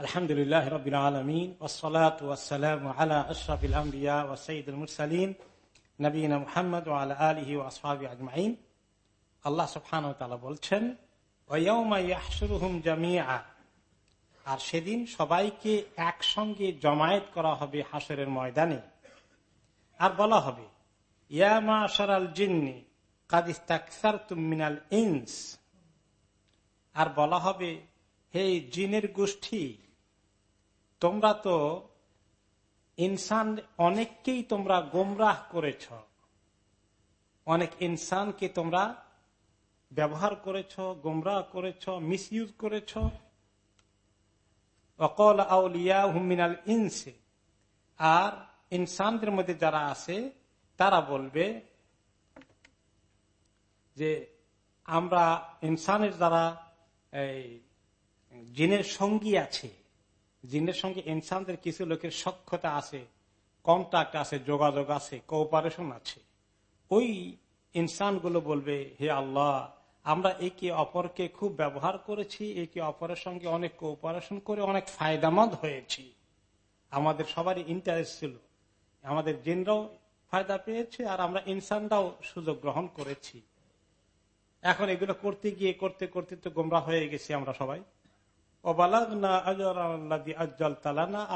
আলহামদুলিল্লাহ রবিল আলমিন ওসলাত ওয়াসালাম নবীন মোহাম্মদ আলহি ও আজমাইন আল্লাহ সুফান বলছেন আর সেদিন সবাইকে একসঙ্গে জমায়েত করা হবে হাসরের ময়দানে। আর বলা হবে জিন্নি ইনস। আর বলা হবে, হে জিনের গোষ্ঠী, তোমরা তো ইনসান, অনেককেই তোমরা গোমরাহ করেছ। অনেক ইনসানকে তোমরা ব্যবহার করেছ, গোমরাহ করেছ মিস ইউজ করেছ। অকল আউলিয়া হুমিনাল ইনসে। আর ইনসানদের মধ্যে যারা আছে, তারা বলবে যে আমরা ইনসানের যারা জিনের সঙ্গী আছে। জিনের সঙ্গে ইনসানদের কিছু লোকের সক্ষতা আছে কন্ট্যাক্ট আছে, যোগাযোগ আছে কোঅপারেশন আছে। ওই ইনসানগুলো বলবে, হে আল্লাহ, আমরা একে অপরকে খুব ব্যবহার করেছি, একে অপরের সঙ্গে অনেক কোঅপারেশন করে, অনেক ফায়দামদ হয়েছি। আমাদের সবারই ইন্টারেস্ট ছিল। আমাদের জিনরাও ফায়দা পেয়েছে আর আমরা ইনসানরাও সুযোগ গ্রহণ করেছি। এখন এগুলো করতে গিয়ে, করতে করতে তো গোমরা হয়ে গেছি আমরা সবাই।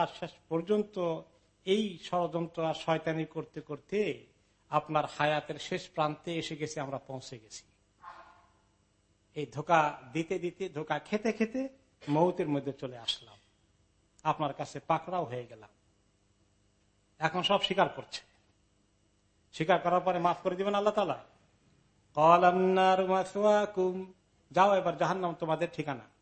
আর শেষ পর্যন্ত এই ষড়যন্ত্র আর শয়তানি করতে করতে আপনার হায়াতের শেষ প্রান্তে এসে গেছে, আমরা পৌঁছে গেছি। এই ধোকা দিতে দিতে, ধোকা খেতে খেতে মৌতের মধ্যে চলে আসলাম। আপনার কাছে পাকড়াও হয়ে গেলাম। এখন সব স্বীকার করছে। স্বীকার করার পরে মাফ করে দিবেন আল্লাহ তালা যাও এবার জাহান্নাম তোমাদের ঠিকানা।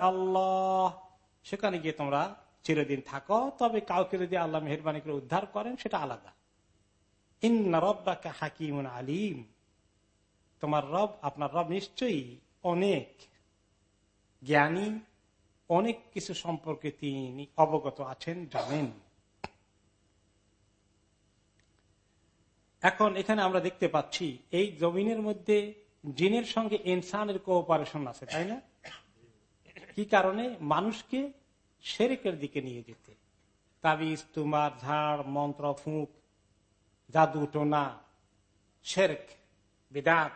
আল্লাহ সেখানে গিয়ে তোমরা চিরদিন থাকো, তবে কাউকে যদি আল্লাহ মেহরবানি করে উদ্ধার করেন, সেটা আলাদা। হাকিম আলিম। তোমার রব, আপনার রব নিশ্চয়ই অনেক জ্ঞানী অনেক কিছু সম্পর্কে তিনি অবগত আছেন, জানেন। এখন এখানে আমরা দেখতে পাচ্ছি, এই জমিনের মধ্যে জিনের সঙ্গে ইনসানের কোঅপারেশন আছে, তাই না? কি কারণে? মানুষকে শেরেকের দিকে নিয়ে যেতে। তাবিজ, তুমার, ঝাড়, মন্ত্র, ফুঁক, জাদু, টোনা শেরক বিদাত,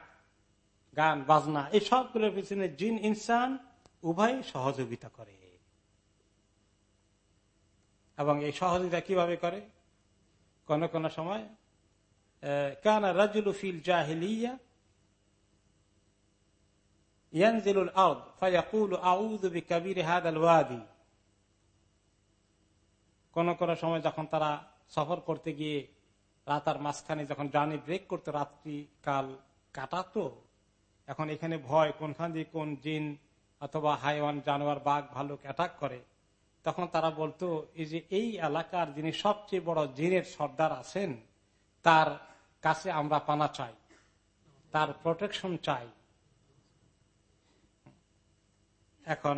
গান, বাজনা এই সবগুলোর পিছনে জিন, ইনসান উভয় সহযোগিতা করে। এবং এই সহযোগিতা কীভাবে করে? কোন কোন সময় কানা রাজুল ফিল জাহিলিয়া কোন কোন সময় যখন তারা সফর করতে গিয়ে রাতার মাঝখানে যখন জানি ব্রেক করতো রাত্রি কাল কাটাতো, এখন এখানে ভয় কোনখান দিয়ে কোন জিন অথবা হাইওয়ান, জানোয়ার, বাঘ, ভালুক অ্যাটাক করে, তখন তারা বলতো, এই যে এই এলাকার যিনি সবচেয়ে বড় জিনের সর্দার আছেন, তার কাছে আমরা পানা চাই, তার প্রোটেকশন চাই। এখন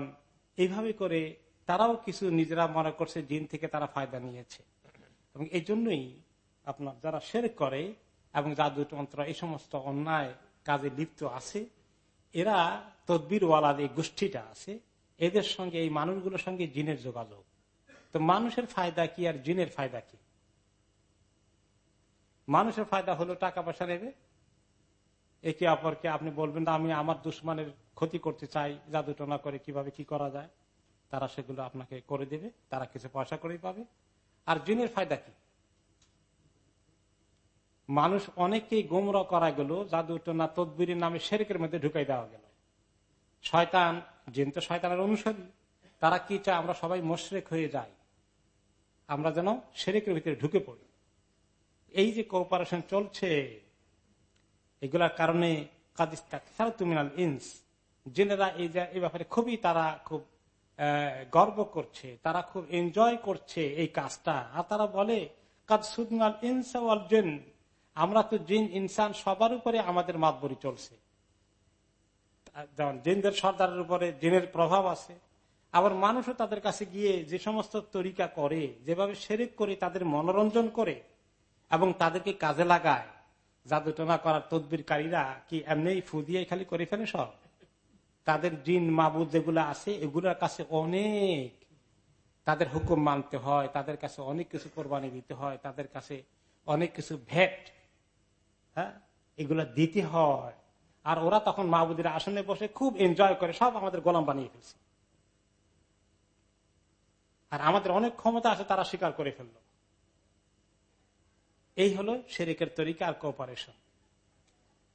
এইভাবে করে তারাও কিছু নিজেরা মনে করছে জিন থেকে তারা ফায়দা নিয়েছে। এবং এই জন্যই আপনার যারা শের করে এবং জাদুতন্ত্র এই সমস্ত অন্যায় কাজে লিপ্ত আছে, এরা তদ্বির ওয়ালাদ এই গোষ্ঠীটা আছে, এদের সঙ্গে, এই মানুষগুলোর সঙ্গে জিনের যোগাযোগ। তো মানুষের ফায়দা কি আর জিনের ফায়দা কি? মানুষের ফায়দা হলো টাকা পয়সা নেবে। একে অপরকে আপনি বলবেন, না, আমি আমার দুশ্মনের ক্ষতি করতে চাই, জাদুটনা করে কীভাবে কি করা যায়? তারা সেগুলো আপনাকে করে দেবে, তারা কিছু পয়সা করেই পাবে। আর জিনের ফায়দা কি? মানুষ অনেককেই গোমরা করা গেল, জাদুটনা তদবিরের নামে শেরেকের মধ্যে ঢুকাই দেওয়া গেল। শয়তান, জিন তো শয়তানের অনুসারী। তারা কি চায়? আমরা সবাই মোশরেক হয়ে যাই। আমরা যেন শেরেকের ভিতরে ঢুকে পড়ি। এই যে কোপারেশন চলছে, এগুলার কারণে ইন্স। জেনেরা এই এই ব্যাপারে খুবই তারা খুব গর্ব করছে, তারা খুব এনজয় করছে এই কাজটা। আর তারা বলে জেন, আমরা তো জিন, ইনসান সবার উপরে আমাদের মাতবরি চলছে। যেমন জিনদের সর্দারের উপরে জিনের প্রভাব আছে, আবার মানুষও তাদের কাছে গিয়ে যে সমস্ত তরিকা করে, যেভাবে সেরেক করে তাদের মনোরঞ্জন করে এবং তাদেরকে কাজে লাগায়, জাদুটনা করার তদবিরকারীরা কি এমনি ফু দিয়ে খালি করে ফেলে সব? তাদের জিন মাবুদ যেগুলো আছে, এগুলোর কাছে অনেক তাদের হুকুম মানতে হয়, তাদের কাছে অনেক কিছু কোরবানি দিতে হয়, তাদের কাছে অনেক কিছু ভেট হ্যাঁ? এগুলো দিতে হয়। আর ওরা তখন মাহবুদের আসনে বসে খুব এনজয় করে, সব আমাদের গোলাম বানিয়ে ফেলছে। আর আমাদের অনেক ক্ষমতা আছে, তারা স্বীকার করে ফেলল। এই হলো শেরিকের তরিকা আর কোপারেশন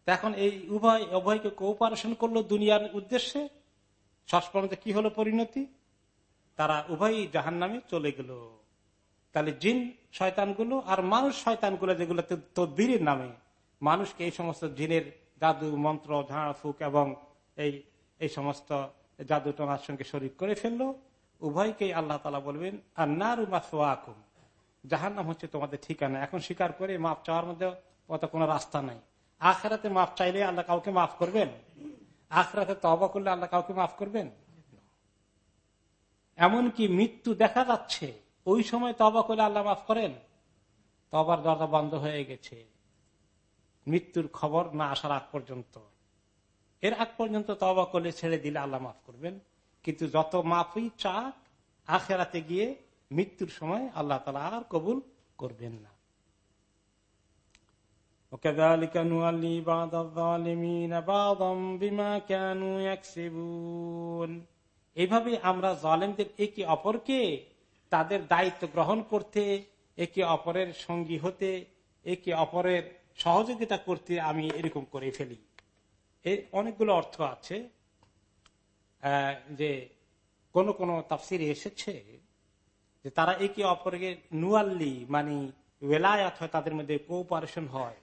এখন এই উভয়, উভয়কে কোঅপারেশন করল দুনিয়ার উদ্দেশ্যে। শেষ কি হলো পরিণতি? তারা উভয়ই জাহান নামে চলে গেল। তাহলে জিন শয়তানগুলো আর মানুষ শয়তানগুলো যেগুলো তদ্বিরের নামে, মানুষকে এই সমস্ত জিনের জাদু মন্ত্র ঝাড় ফুক এবং এই এই সমস্ত জাদু টোনার সঙ্গে শরীর করে ফেলল। উভয়কেই আল্লাহ তালা বলবেন আর না নারু মাসুয়াকুম জাহান নাম হচ্ছে তোমাদের ঠিকানা। এখন স্বীকার করে মাপ চাওয়ার মধ্যে অত কোনো রাস্তা নাই। আখরাতে মাপ চাইলে আল্লাহ কাউকে মাফ করবেন? আখরাতে তবা করলে আল্লাহ কাউকে মাফ করবেন? এমনকি মৃত্যু দেখা যাচ্ছে, ওই সময় তবা করলে আল্লাহ মাফ করেন? তবার দরজা বন্ধ হয়ে গেছে। মৃত্যুর খবর না আসার আগ পর্যন্ত। এর আগ পর্যন্ত তবা করলে ছেড়ে দিলে আল্লাহ মাফ করবেন। কিন্তু যত মাফই চাক আখেরাতে গিয়ে মৃত্যুর সময় আল্লাহ তালা আর কবুল করবেন না। এইভাবে আমরা জলেমদের একে অপরকে তাদের দায়িত্ব গ্রহণ করতে একে অপরের সঙ্গী হতে একে অপরের সহযোগিতা করতে আমি এরকম করে ফেলি। এর অনেকগুলো অর্থ আছে। যে কোন কোন তাফসিরে এসেছে যে তারা একে অপরকে নুয়াল্লি মানে ওয়েলায়াত হয়, তাদের মধ্যে কোঅপারেশন হয়।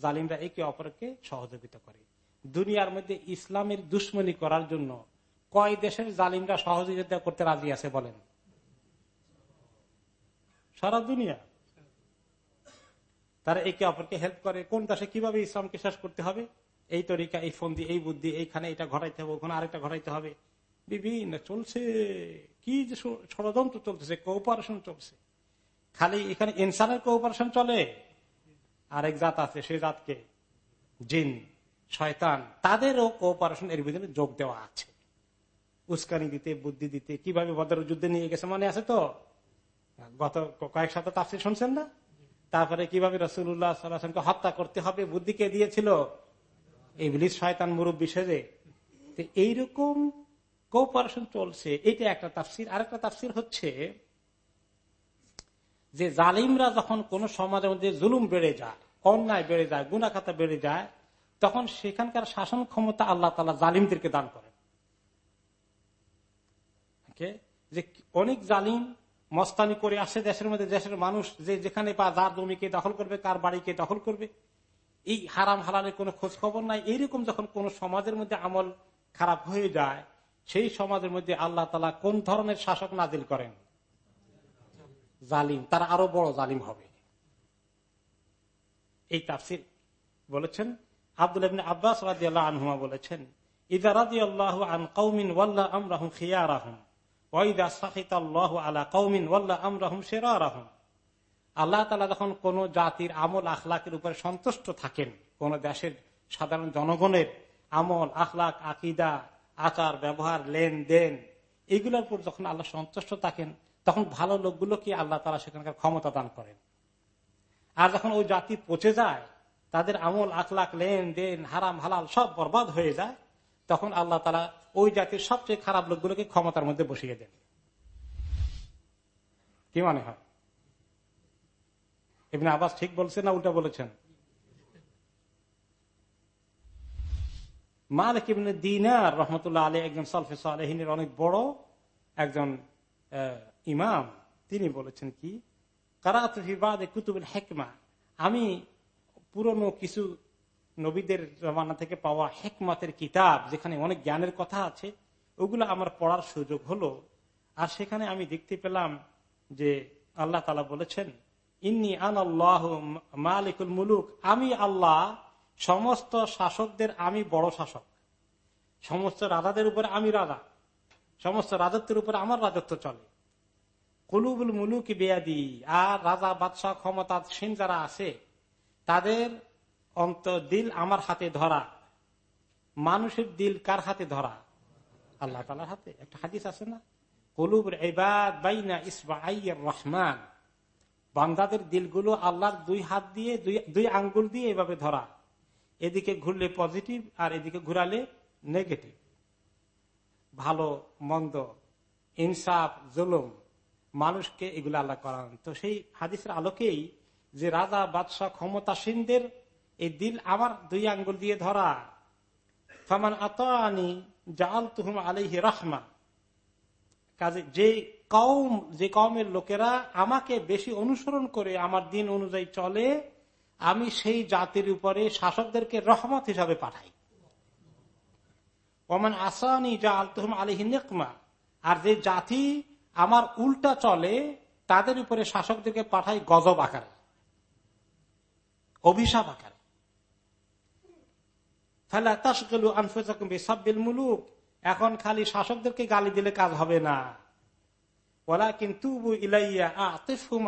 জালিমরা একে অপরকে সহযোগিতা করে। দুনিয়ার মধ্যে ইসলামের দুশ্মনী করার জন্য কয় দেশের জালিমরা সহযোগিতা করতে রাজি আছে বলেন? সারা দুনিয়া। তারা একে অপরকে হেল্প করে, কোন দেশে কীভাবে ইসলামকে শেষ করতে হবে? এই তরিকা, এই ফন্দি, এই বুদ্ধি, এইখানে এটা ঘটাইতে হবে, ওখানে আরেকটা ঘটাইতে হবে। বিভিন্ন চলছে, কি যে ষড়যন্ত্র চলতেছে কোঅপারেশন চলছে। খালি এখানে ইনসানের কোঅপারেশন চলে। আরেক জাত আছে, সে জাতকে জিন, শয়তান, তাদেরও কোঅপারেশন এর ভিতরে যোগ দেওয়া আছে। উস্কানি দিতে, বুদ্ধি দিতে, কীভাবে বদর যুদ্ধে নিয়ে গেছে মনে আছে তো? গত কয়েক সপ্তাহ তাফসির শুনছেন না? তারপরে কীভাবে রসুল্লাহ সাল্লাহামকে হত্যা করতে হবে, বুদ্ধি কে দিয়েছিল? ইবলিস, শয়তান, মুরব্বী সেজে। এইরকম কোপারেশন চলছে। এটা একটা তাফসির। আরেকটা তাফসির হচ্ছে যে জালিমরা যখন কোন সমাজের মধ্যে জুলুম বেড়ে যায়, অন্যায় বেড়ে যায় গুনাখাতা বেড়ে যায়, তখন সেখানকার শাসন ক্ষমতা আল্লাহ তালা জালিমদেরকে দান করেন। যে অনেক জালিম মস্তানি করে আসে দেশের মধ্যে, দেশের মানুষ যে যেখানে বা যার জমিকে দখল করবে, কার বাড়িকে দখল করবে। এই হারাম হালালের কোনো খোঁজ খবর নাই। এইরকম যখন কোন সমাজের মধ্যে আমল খারাপ হয়ে যায়, সেই সমাজের মধ্যে আল্লাহ তালা কোন ধরনের শাসক নাজিল করেন? জালিম। তারা আরও বড় জালিম হবে। এই তাফসির বলেছেন আব্দুল আব্বাস রাজি আল্লাহ আনহুমা বলেছেন ইদা রাজি আল্লাহ আন কৌমিন ওয়াল্লাহ আমরাহুম খিয়া রাহুম কৌমিন আল্লাহ তালা যখন কোন জাতির আমল আখলাকের উপরে সন্তুষ্ট থাকেন, কোন দেশের সাধারণ জনগণের আমল, আখলাক, আকিদা আচার ব্যবহার, লেনদেন এইগুলোর উপর যখন আল্লাহ সন্তুষ্ট থাকেন, তখন ভালো লোকগুলোকে আল্লাহ তালা সেখানকার ক্ষমতা দান করেন। আর যখন ওই জাতি পচে যায়, তাদের আমল, আখলাক, লেনদেন, হারাম, হালাল সব বরবাদ হয়ে যায় তখন আল্লাহ তালা ওই জাতির সবচেয়ে খারাপ লোকগুলোকে ক্ষমতার মধ্যে বসিয়ে দেন। কি মনে হয়? এমনি আবাস ঠিক বলছেন না উল্টা বলেছেন? মালিক ইবনে দিনার রহমতুল্লাহ আলী একজন সলফে সালেহিনের অনেক বড় একজন ইমাম। তিনি বলেছেন কি, কারাতে কুতুবুল হেকমা। আমি পুরনো কিছু নবীদের জমানা থেকে পাওয়া হেকমাতের কিতাব, যেখানে অনেক জ্ঞানের কথা আছে, ওগুলো আমার পড়ার সুযোগ হলো। আর সেখানে আমি দেখতে পেলাম যে আল্লাহ তালা বলেছেন, ইন্নি আন আল্লাহ মালিকুল মুলুক। আমি আল্লাহ, সমস্ত শাসকদের আমি বড় শাসক। সমস্ত রাজাদের উপরে আমি রাজা। সমস্ত রাজত্বের উপরে আমার রাজত্ব চলে। কলুবুল মুলুক বেয়াদি। আর রাজা, বাদশাহ ক্ষমতা সিন যারা আছে, তাদের অন্ত দিল আমার হাতে ধরা। মানুষের দিল কার হাতে ধরা? আল্লাহ তালার হাতে। একটা হাদিস আছে না? কলুব বাইনা ইসবা রহমান। বান্দাদের দিলগুলো আল্লাহর দুই হাত দিয়ে দুই আঙ্গুল দিয়ে এভাবে ধরা। এদিকে ঘুরলে পজিটিভ আর এদিকে ঘুরালে নেগেটিভ। ভালো, মন্দ, ইনসাফ, জুলুম, মানুষকে এগুলো আল্লাহ করান। তো সেই হাদিসের আলোকেই যে রাজা, বাদশাহ, ক্ষমতাসীনদের এই দিল আমার দুই আঙ্গুল দিয়ে ধরা। ফামান আতানি জাল তুহম আলহি রহমা। কাজে যে কৌম যে কৌমের লোকেরা আমাকে বেশি অনুসরণ করে আমার দিন অনুযায়ী চলে, আমি সেই জাতির উপরে শাসকদেরকে রহমত হিসাবে পাঠাই। ওমান আসানি যা আলতুহম আলহি নেকমা। আর যে জাতি আমার উল্টা চলে, তাদের উপরে শাসকদেরকে পাঠাই গজব আকারে, অভিশাপ আকারে। মুলুক। এখন খালি শাসকদেরকে গালি দিলে কাজ হবে না। ওলা কিন্তু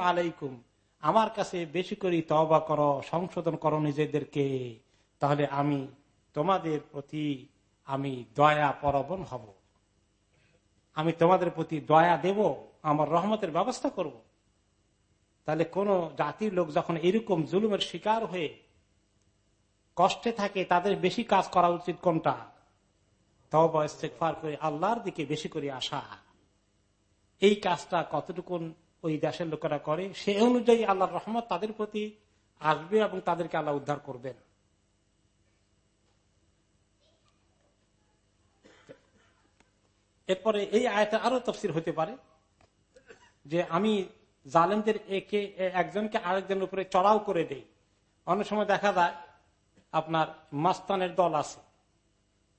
আলাইকুম। আমার কাছে বেশি করে তবা করো, সংশোধন করো নিজেদেরকে। তাহলে আমি তোমাদের প্রতি আমি দয়া পরবন হব। আমি তোমাদের প্রতি দয়া দেব, আমার রহমতের ব্যবস্থা করব। তাহলে কোন জাতির লোক যখন এরকম জুলুমের শিকার হয়ে কষ্টে থাকে, তাদের বেশি কাজ করা উচিত কোনটা? তবা ইস্তেকফার করে আল্লাহর দিকে বেশি করে আসা। এই কাজটা কতটুকুন ওই দেশের লোকেরা করে, সে অনুযায়ী আল্লাহর রহমত তাদের প্রতি আসবে এবং তাদেরকে আল্লাহ উদ্ধার করবেন। এরপরে এই আয়টা আরও তফসির হতে পারে যে আমি জালেমদের একে, একজনকে আরেকজনের উপরে চড়াও করে দেই। অনেক সময় দেখা যায় আপনার মাস্তানের দল আছে।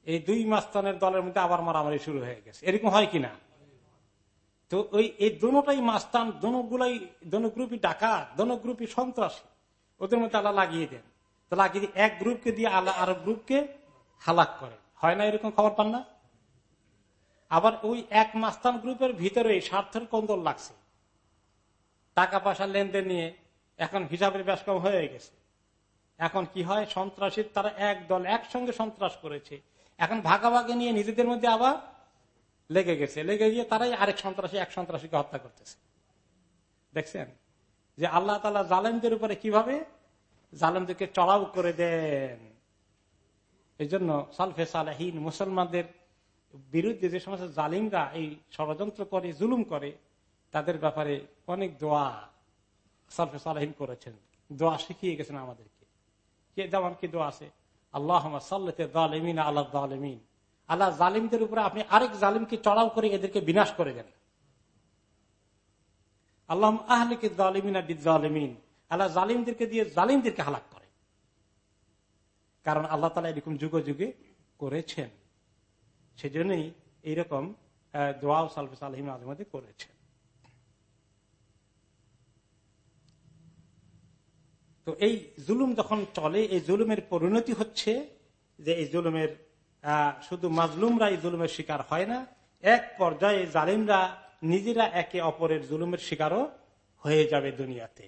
এই দুই মাস্তানের দলের মধ্যে আবার মারামারি শুরু হয়ে গেছে। এরকম হয় কিনা? তো ওই, এই দুটাই মাস্তান দোনোগুলাই দোনো ডাকা দোনো সন্ত্রাসী। ওদের মধ্যে আল্লাহ লাগিয়ে দেন। তো লাগিয়ে এক গ্রুপকে দিয়ে আল্লাহ আরও গ্রুপকে হালাক করে হয় না এরকম খবর পান না? আবার ওই এক মাস্তান গ্রুপের ভিতরে স্বার্থের কন্দল লাগছে। টাকা পয়সা লেনদেন নিয়ে এখন হিসাবের ব্যাসকম হয়ে গেছে। এখন কি হয়? সন্ত্রাসীর তারা এক দল একসঙ্গে সন্ত্রাস করেছে। এখন ভাগাভাগি নিয়ে নিজেদের মধ্যে আবার লেগে গেছে। লেগে গিয়ে তারাই আরেক সন্ত্রাসী, এক সন্ত্রাসীকে হত্যা করতেছে। দেখছেন? যে আল্লাহ তালা জালেমদের উপরে কীভাবে? জালেমদেরকে চড়াও করে দেন। এই জন্য সালফে সালাহীন মুসলমানদের বিরুদ্ধে যে সমস্ত জালিমরা এই ষড়যন্ত্র করে, জুলুম করে, তাদের ব্যাপারে অনেক দোয়া সালফে সালাহীন করেছেন। দোয়া শিখিয়ে গেছেন আমাদেরকে। যেমন আছে? আল্লাহ সাল্লাতে দালিমিন আল্লাহ দালিমিন আল্লাহ জালিমদের উপরে আপনি আরেক জালিমকে চড়াও করে এদেরকে বিনাশ করে দেন। আল্লাহ আহলিকে জালিমিনা আল্লাহ জালিমদেরকে দিয়ে জালিমদেরকে হালাক করে কারণ আল্লাহ তালা এরকম যুগে যুগে করেছেন। সেজন্যই এইরকম দোয়া সালফিস আলহিম আজমদে করেছেন। তো এই জুলুম যখন চলে, এই জুলুমের পরিণতি হচ্ছে যে এই জুলুমের শুধু মাজলুমরা এই জুলুমের শিকার হয় না, এক পর্যায়ে জালিমরা নিজেরা একে অপরের জুলুমের শিকারও হয়ে যাবে দুনিয়াতে।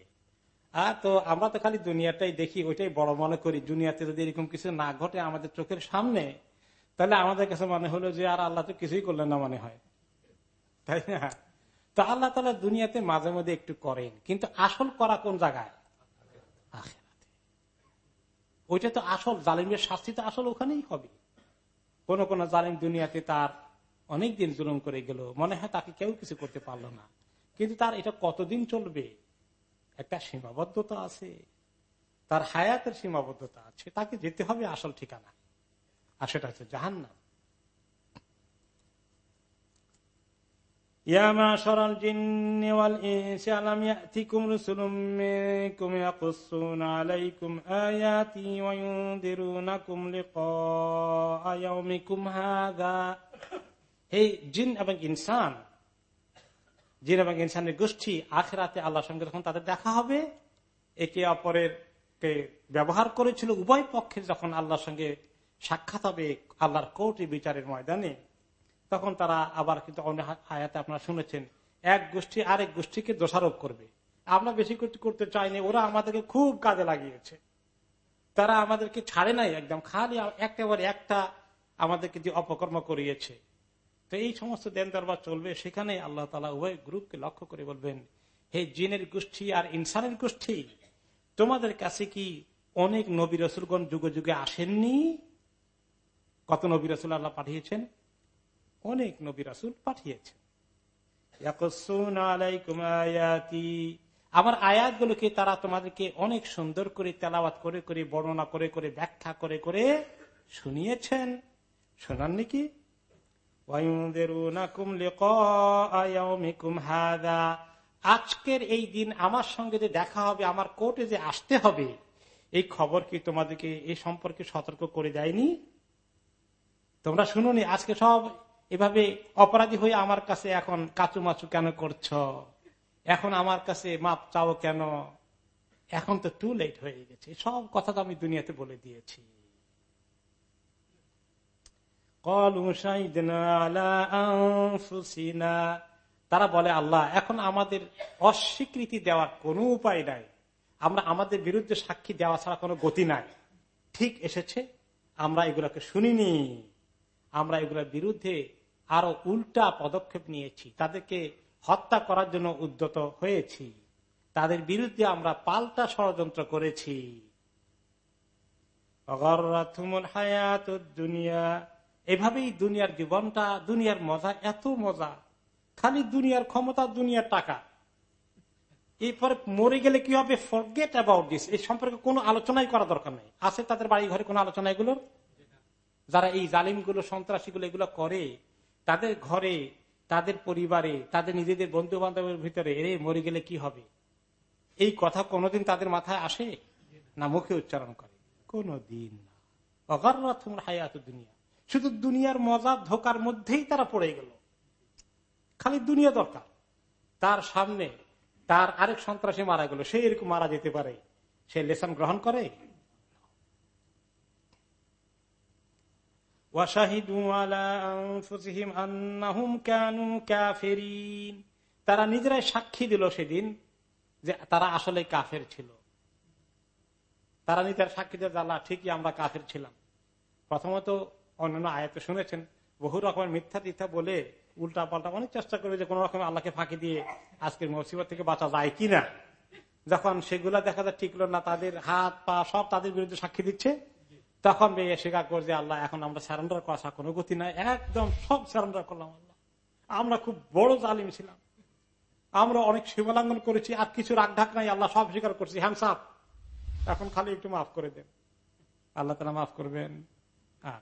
আর তো আমরা তো খালি দুনিয়াটাই দেখি, ওইটাই বড় মনে করি। দুনিয়াতে যদি এরকম কিছু না ঘটে আমাদের চোখের সামনে, তাহলে আমাদের কাছে মনে হলো যে আর আল্লাহ তো কিছুই করলেন না মনে হয়। তাই না? তো আল্লাহ তালা দুনিয়াতে মাঝে মধ্যে একটু করেন, কিন্তু আসল করা কোন জায়গায়? ওইটা তো আসল, জালিমের শাস্তি তো আসল ওখানেই হবে। কোন কোন জালিম দুনিয়াতে তার অনেক দিন জুলুম করে গেল, মনে হয় তাকে কেউ কিছু করতে পারল না। কিন্তু তার এটা কতদিন চলবে? একটা সীমাবদ্ধতা আছে। তার হায়াতের সীমাবদ্ধতা আছে। তাকে যেতে হবে আসল ঠিকানা আর সেটা হচ্ছে জাহান্নাম। ইয়ামা সরাল আলাইকুম হে জিন এবং ইনসান। জিন এবং ইনসানের গোষ্ঠী আখেরাতে আল্লাহর সঙ্গে যখন তাদের দেখা হবে, একে অপরের ব্যবহার করেছিল উভয় পক্ষের যখন আল্লাহর সঙ্গে সাক্ষাৎ হবে আল্লাহর কোর্টে বিচারের ময়দানে। তখন তারা আবার কিন্তু অন্য আয়াতে আপনারা শুনেছেন, এক গোষ্ঠী আরেক গোষ্ঠীকে দোষারোপ করবে। আমরা বেশি করতে চাইনি, ওরা আমাদেরকে খুব কাজে লাগিয়েছে। তারা আমাদেরকে ছাড়ে নাই একদম, খালি একেবারে একটা আমাদেরকে যে অপকর্ম করিয়েছে। তো এই সমস্ত দেন দরবার চলবে, সেখানে আল্লাহ তালা উভয় গ্রুপকে লক্ষ্য করে বলবেন, হে জিনের গোষ্ঠী আর ইনসানের গোষ্ঠী, তোমাদের কাছে কি অনেক নবী রসুলগণ যুগে যুগে আসেননি? কত নবী রসুল আল্লাহ পাঠিয়েছেন? অনেক নবী রাসুল পাঠিয়েছেন। আমার আয়াতগুলোকে তারা তোমাদেরকে অনেক সুন্দর করে তেলাবাত করে করে, বর্ণনা করে করে, ব্যাখ্যা করে করে শুনিয়েছেন। শোনাননি কি আজকের এই দিন আমার সঙ্গে যে দেখা হবে, আমার কোর্টে যে আসতে হবে, এই খবর কি তোমাদেরকে এই সম্পর্কে সতর্ক করে দেয়নি? তোমরা শুনুনি, আজকে সব এভাবে অপরাধী হয়ে আমার কাছে এখন কাচু মাচু কেন করছ? এখন আমার কাছে মাপ চাও কেন? এখন তো টু লেট হয়ে গেছে। সব কথা তো আমি দুনিয়াতে বলে দিয়েছি। তারা বলে, আল্লাহ, এখন আমাদের অস্বীকৃতি দেওয়ার কোনো উপায় নাই। আমরা আমাদের বিরুদ্ধে সাক্ষী দেওয়া ছাড়া কোনো গতি নাই। ঠিক এসেছে, আমরা এগুলোকে শুনিনি। আমরা এগুলোর বিরুদ্ধে আরও উল্টা পদক্ষেপ নিয়েছি। তাদেরকে হত্যা করার জন্য উদ্যত হয়েছি। তাদের বিরুদ্ধে আমরা পাল্টা ষড়যন্ত্র করেছি। দুনিয়া। এভাবেই দুনিয়ার জীবনটা, দুনিয়ার মজা, এত মজা। খালি দুনিয়ার ক্ষমতা, দুনিয়ার টাকা। এরপরে মরে গেলে কি হবে? ফরগেট অ্যাবাউট দিস এই সম্পর্কে কোনো আলোচনাই করা দরকার নেই। আছে তাদের বাড়ি ঘরে কোনো আলোচনা এগুলোর? যারা এই জালিমগুলো, সন্ত্রাসীগুলো এগুলো করে তাদের ঘরে, তাদের পরিবারে, তাদের নিজেদের বন্ধু বান্ধবের ভিতরে এরে মরে গেলে কি হবে? এই কথা কোনোদিন তাদের মাথায় আসে না মুখে উচ্চারণ করে? কোনদিন না। দুনিয়া। শুধু দুনিয়ার মজা ধোকার মধ্যেই তারা পড়ে গেল। খালি দুনিয়া দরকার। তার সামনে তার আরেক সন্ত্রাসী মারা গেল। সে এরকম মারা যেতে পারে। সে লেসন গ্রহণ করে? তারা নিজেরাই সাক্ষী দিল সেদিন যে তারা আসলে কাফের ছিল। তারা নিজের সাক্ষী দিয়ে জ্বালা ঠিকই আমরা কাফের ছিলাম। প্রথমত অন্যান্য আয়াত শুনেছেন, বহু রকমের মিথ্যা তীর্থা বলে উল্টা পাল্টা অনেক চেষ্টা করবে যে কোন রকম আল্লাহকে ফাঁকি দিয়ে আজকের মুসিবত থেকে বাঁচা যায় কিনা। যখন সেগুলা দেখা যায় টিকলো না, তাদের হাত পা সব তাদের বিরুদ্ধে সাক্ষী দিচ্ছে। তখন মেয়ে স্বীকার করছে আল্লাহ, এখন আমরা স্যারেন্ডার করা কোনো গতি নাই। একদম সব স্যারেন্ডার করলাম আল্লাহ আমরা খুব বড় জালিম ছিলাম। আমরা অনেক সীমালাঙ্গন করেছি, আর কিছু রাগ ঢাক নাই, আল্লাহ সব স্বীকার করছি। হ্যামসাপ এখন খালি একটু মাফ করে দেন। আল্লাহ তারা মাফ করবেন। আর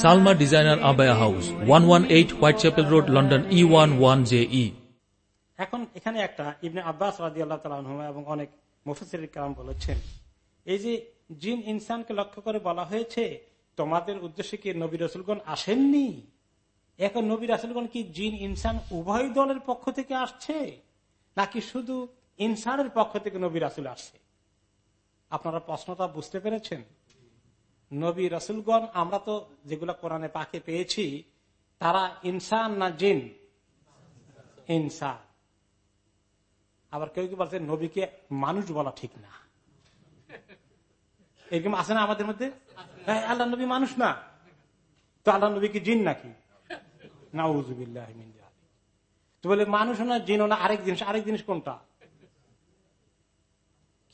Salma designer abaya house one one eight Whitechapel Road London E one one J E এখন এখানে একটা ইবনে আব্বাস রাজি আল্লাহ এবং অনেক মুফসির কালাম বলেছেন। এই যে জিন ইনসানকে লক্ষ্য করে বলা হয়েছে, তোমাদের উদ্দেশ্যে কি নবী রসুলগণ আসেননি? এখন নবী রাসুলগণ কি জিন ইনসান উভয় দলের পক্ষ থেকে আসছে? নাকি শুধু ইনসানের পক্ষ থেকে নবী রাসুল আসছে? আপনারা প্রশ্নটা বুঝতে পেরেছেন? নবী রসুলগণ, আমরা তো যেগুলো কোরআনে পাকে পেয়েছি, তারা ইনসান না জিন? ইনসান। আবার কেউ কি বলছে, নবীকে মানুষ বলা ঠিক না? এরকম আছে না আমাদের মধ্যে? আল্লাহ নবী মানুষ না। তো আল্লাহ নবী কি জিন নাকি? না তো বলে, মানুষ না জিনও না, আরেক জিনিস আরেক জিনিস কোনটা?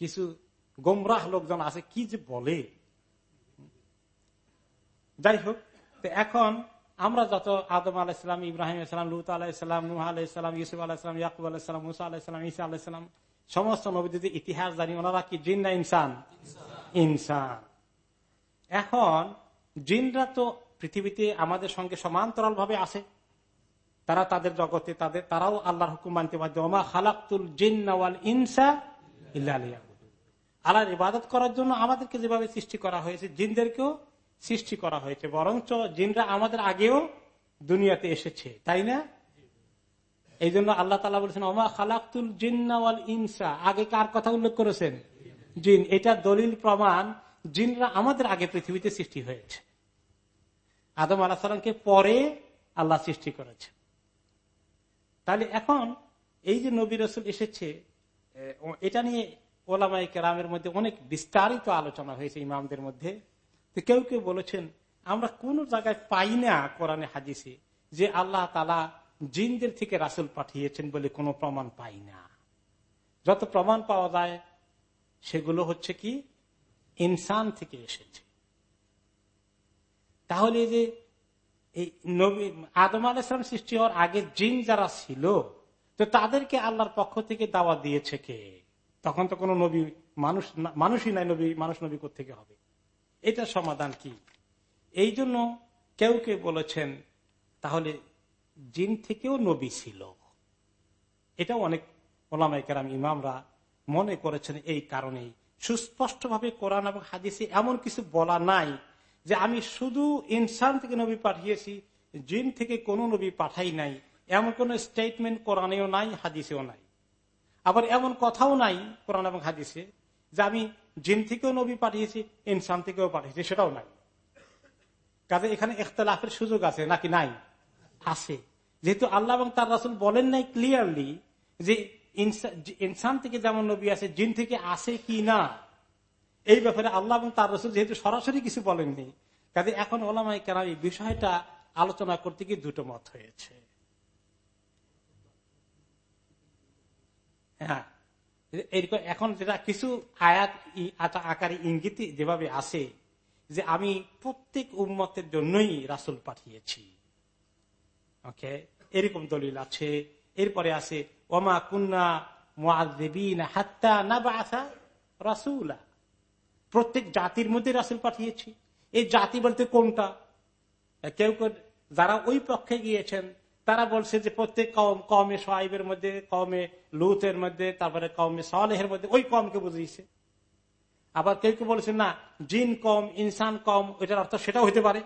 কিছু গোমরাহ লোকজন আছে, কি যে বলে? যাই হোক এখন আমরা যত আদম আলাহিসাম ইব্রাহিম ইসলাম লুত আলাহিসাম নুহ আলাহিসাম ইউসুফ আলাহিসাম ইয়াকুব আলাহিসাম মুসা আলাহিসাম ইসা আলাহিসাম সমস্ত নবীদের ইতিহাস জানি, ওনারা কি জিন না ইনসান? ইনসান। এখন জিনরা তো পৃথিবীতে আমাদের সঙ্গে সমান্তরাল ভাবে আছে। তারা তাদের জগতে, তাদের, তারাও আল্লাহর হুকুম মানতে বাধ্য। ওমা খালাকুল জিন্নাওয়াল ইনসা ইল্লা আল্লাহর ইবাদত করার জন্য আমাদেরকে যেভাবে সৃষ্টি করা হয়েছে, জিনদেরকেও সৃষ্টি করা হয়েছে, বরঞ্চ জিনরা আমাদের আগেও দুনিয়াতে এসেছে, তাই না? এই জন্য আল্লাহ তালা বলেছেন, ওমা খালাকুল জিন্নাওয়াল ইনসা। আগে কার কথা উল্লেখ করেছেন? জিন। এটা দলিল প্রমাণ, জিনরা আমাদের আগে পৃথিবীতে সৃষ্টি হয়েছে। আদম আলাহ সালামকে পরে আল্লাহ সৃষ্টি করেছে তাহলে এখন এই যে নবী রসুল এসেছে এটা নিয়ে ওলামাই কেরামের মধ্যে অনেক বিস্তারিত আলোচনা হয়েছে ইমামদের মধ্যে। কেউ কেউ বলেছেন, আমরা কোন জায়গায় পাই না কোরআনে হাজিসে যে আল্লাহ তালা জিনদের থেকে রাসুল পাঠিয়েছেন বলে কোনো প্রমাণ পাই না। যত প্রমাণ পাওয়া যায়, সেগুলো হচ্ছে কি? ইনসান থেকে এসেছে। তাহলে যে এই নবী, আদম আলাইসলাম সৃষ্টি হওয়ার আগে জিন যারা ছিল, তো তাদেরকে আল্লাহর পক্ষ থেকে দাওয়া দিয়েছে কে? তখন তো কোনো নবী, মানুষ মানুষই নাই নবী, মানুষ নবী থেকে হবে? এটা সমাধান কি? এই জন্য কেউ কেউ বলেছেন, তাহলে জিন থেকেও নবী ছিল। এটাও অনেক ওলামাই কেরাম, ইমামরা মনে করেছেন এই কারণেই। সুস্পষ্টভাবে কোরআন এবং হাদিসে এমন কিছু বলা নাই যে আমি শুধু ইনসান থেকে নবী পাঠিয়েছি, জিন থেকে কোনো নবী পাঠাই নাই। এমন কোন স্টেটমেন্ট কোরআনেও নাই, হাদিসেও নাই। আবার এমন কথাও নাই কোরআন এবং হাদিসে যে আমি জিন থেকেও নবী পাঠিয়েছি, ইনসান থেকেও পাঠিয়েছি, সেটাও নাই। কাজে এখানে এখতলাফের সুযোগ আছে, নাকি নাই? আছে। যেহেতু আল্লাহ এবং তার রাসুল বলেন নাই ক্লিয়ারলি যে ইনসান থেকে যেমন নবী আছে, জিন থেকে আসে কি না? এই ব্যাপারে আল্লাহ এবং তার রসুল যেহেতু সরাসরি কিছু বলেননি, কাজে এখন ওলামাই কেন এই বিষয়টা আলোচনা করতে গিয়ে দুটো মত হয়েছে। হ্যাঁ। এরকম এখন যেটা কিছু আয়াত আকারে ইঙ্গিত যেভাবে আসে, যে আমি প্রত্যেক উম্মতের জন্যই রাসুল পাঠিয়েছি। ওকে এরকম দলিল আছে। এরপরে আছে, ওমা কুন্না হাত্তা নাবআসা রাসূলা। প্রত্যেক জাতির মধ্যে রাসুল পাঠিয়েছি। এই জাতি বলতে কোনটা? কেউ যারা ওই পক্ষে গিয়েছেন তারা বলছে যে প্রত্যেক কম কমে সোহাইবের মধ্যে কমে লুথের মধ্যে, তারপরে কমে সালেহের মধ্যে, ওই কমকে বুঝিয়েছে। আবার কেউ কেউ বলেছে, না, জিন কম ইনসান কম ওইটার অর্থ সেটাও হতে পারে।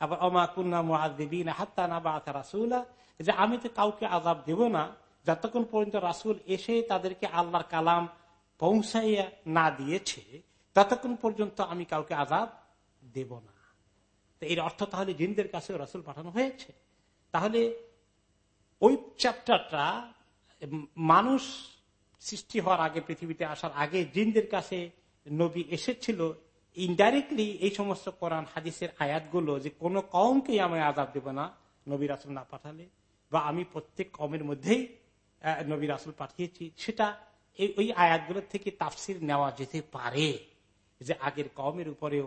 আবার অমা কুন্না মুআদিবিন হাত্তা না বা রাসুলা। যে আমি তো কাউকে আজাব দেব না, যতক্ষণ পর্যন্ত রাসুল এসে তাদেরকে আল্লাহর কালাম পৌঁছাইয়া না দিয়েছে, ততক্ষণ পর্যন্ত আমি কাউকে আজাব দেব না। তো এর অর্থ তাহলে জিনদের কাছে রাসুল পাঠানো হয়েছে। তাহলে ওই চ্যাপ্টারটা মানুষ সৃষ্টি হওয়ার আগে, পৃথিবীতে আসার আগে জিনদের কাছে নবী এসেছিল ইনডাইরেক্টলি এই সমস্ত কোরআন, হাদিসের আয়াতগুলো যে কোন কমকেই আমি আজাব দেব না, নবী রাসুল না পাঠালে বা আমি প্রত্যেক কমের মধ্যেই নবী রাসুল পাঠিয়েছি। সেটা এই, ওই আয়াতগুলোর থেকে তাফসির নেওয়া যেতে পারে যে আগের কমের উপরেও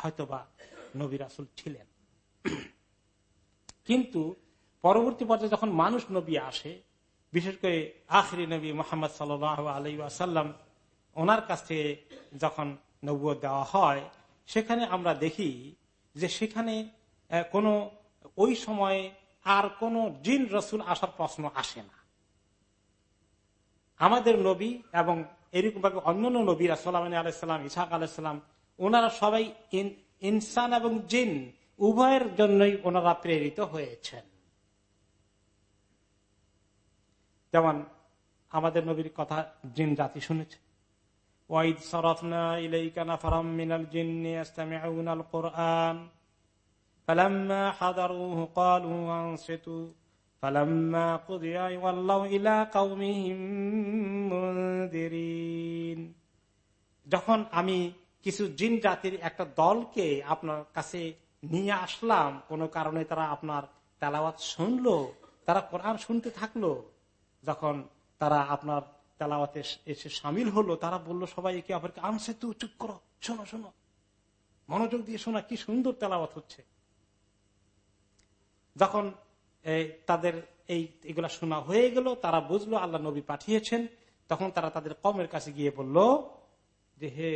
হয়তোবা নবী রাসুল ছিলেন। কিন্তু পরবর্তী পর্যায়ে যখন মানুষ নবী আসে, বিশেষ করে আখরি নবী মোহাম্মদ সাল আলাই আসাল্লাম ওনার কাছে যখন নব্য দেওয়া হয়, সেখানে আমরা দেখি যে সেখানে কোনো, ওই সময়ে আর কোন জিন রসুল আসার প্রশ্ন আসে না। আমাদের নবী এবং এরকম ভাবে অন্যান্য নবীরা সাল্লাম আলাইসাল্লাম ইসাক আলাইসাল্লাম ওনারা সবাই ইনসান এবং জিন উভয়ের জন্যই ওনারা প্রেরিত হয়েছেন। যেমন আমাদের নবীর কথা জিন জাতি শুনেছে। ওয়াইদ ফারাম মিনাল কোরআন ফালাম্মা কুদিয়া ইলা যখন আমি কিছু জিন জাতির একটা দলকে আপনার কাছে নিয়ে আসলাম। কোন কারণে তারা আপনার তেলাওয়াত শুনলো, তারা কোরআন শুনতে থাকল। যখন তারা আপনার তেলাওয়াতে এসে সামিল হলো, তারা বলল, সবাই একে অপরকে আনছে তু চুপ করো, শোনো শোনো। মনোযোগ দিয়ে শোনা, কি সুন্দর তেলাওয়াত হচ্ছে। যখন তাদের এই, এগুলা শোনা হয়ে গেল, তারা বুঝলো, আল্লাহ নবী পাঠিয়েছেন। তখন তারা তাদের কমের কাছে গিয়ে বলল, যে হে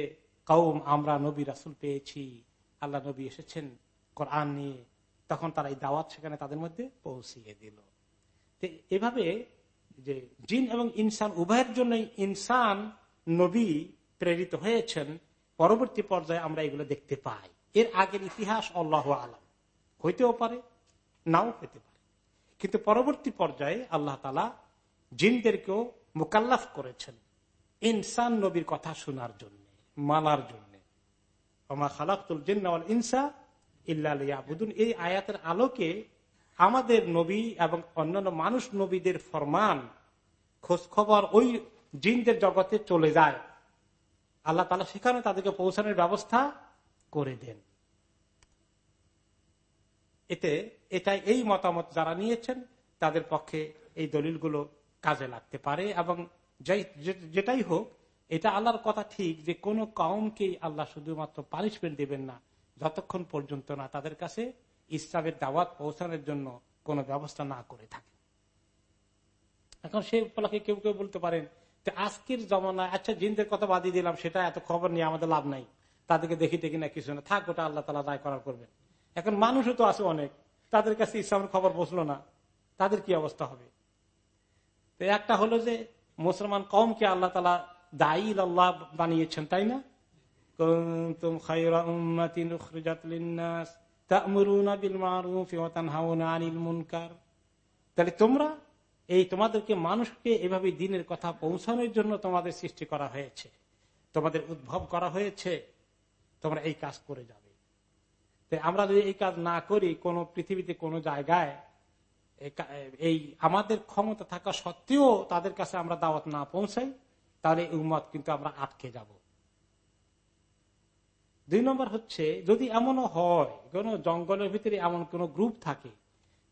কৌম আমরা নবী রাসুল পেয়েছি। আল্লাহ নবী এসেছেন। কোরআন নিয়ে তখন তারা এই দাওয়াত সেখানে তাদের মধ্যে পৌঁছিয়ে দিল। এভাবে যে জিন এবং ইনসান, উভয়ের জন্যই ইনসান নবী প্রেরিত হয়েছেন, পরবর্তী পর্যায়ে আমরা এগুলো দেখতে পাই। এর আগের ইতিহাস আল্লাহ আলম। হইতেও পারে, নাও হইতে পারে। কিন্তু পরবর্তী পর্যায়ে আল্লাহ তালা জিনদেরকেও মোকাল্লাফ করেছেন ইনসান নবীর কথা শোনার জন্য, মানার জন্য। খালাকুল জিন্নাওয়াল ইনসা ইবুদুন এই আয়াতের আলোকে আমাদের নবী এবং অন্যান্য মানুষ নবীদের ফরমান খোঁজ খবর ওই জিনদের জগতে চলে যায়। আল্লাহ তালা সেখানে তাদেরকে পৌঁছানোর ব্যবস্থা করে দেন। এতে এটাই এই মতামত যারা নিয়েছেন, তাদের পক্ষে এই দলিলগুলো কাজে লাগতে পারে এবং যেটাই হোক, এটা আল্লাহর কথা ঠিক যে কোন কাউমকে আল্লাহ শুধুমাত্র পানিশমেন্ট দেবেন না। যতক্ষণ পর্যন্ত না তাদের কাছে ইসলামের দাওয়াত পৌঁছানোর জন্য কোন ব্যবস্থা না করে থাকে। এখন সেই উপলক্ষে কেউ কেউ বলতে পারেন যে আজকের জমানায় আচ্ছা জিনদের কথা বাদি দিলাম, সেটা এত খবর নিয়ে আমাদের লাভ নাই। তাদেরকে দেখি দেখি না, কিছু না। থাক, ওটা আল্লাহ তালা রায় করার করবেন। এখন মানুষও তো আছে অনেক। তাদের কাছে ইসলামের খবর বসল না। তাদের কি অবস্থা হবে? একটা হলো যে মুসলমান কমকে আল্লাহ তালা দায়ী আল্লাহ বানিয়েছেন, তাই না? উখরিজাত লিন-নাস তা'মুরুনা বিল মারুফ ওয়া তানহাউনা আনিল মুনকার তাহলে তোমরা এই তোমাদেরকে মানুষকে এভাবে দিনের কথা পৌঁছানোর জন্য তোমাদের সৃষ্টি করা হয়েছে। তোমাদের উদ্ভব করা হয়েছে। তোমরা এই কাজ করে যাবে। আমরা যদি এই কাজ না করি, কোন পৃথিবীতে, কোনো জায়গায় এই আমাদের ক্ষমতা থাকা সত্ত্বেও তাদের কাছে আমরা দাওয়াত না পৌঁছাই, তাহলে উম্মত কিন্তু আমরা আটকে যাব। দুই নম্বর হচ্ছে, যদি এমনও হয়, কোন জঙ্গলের ভিতরে এমন কোন গ্রুপ থাকে,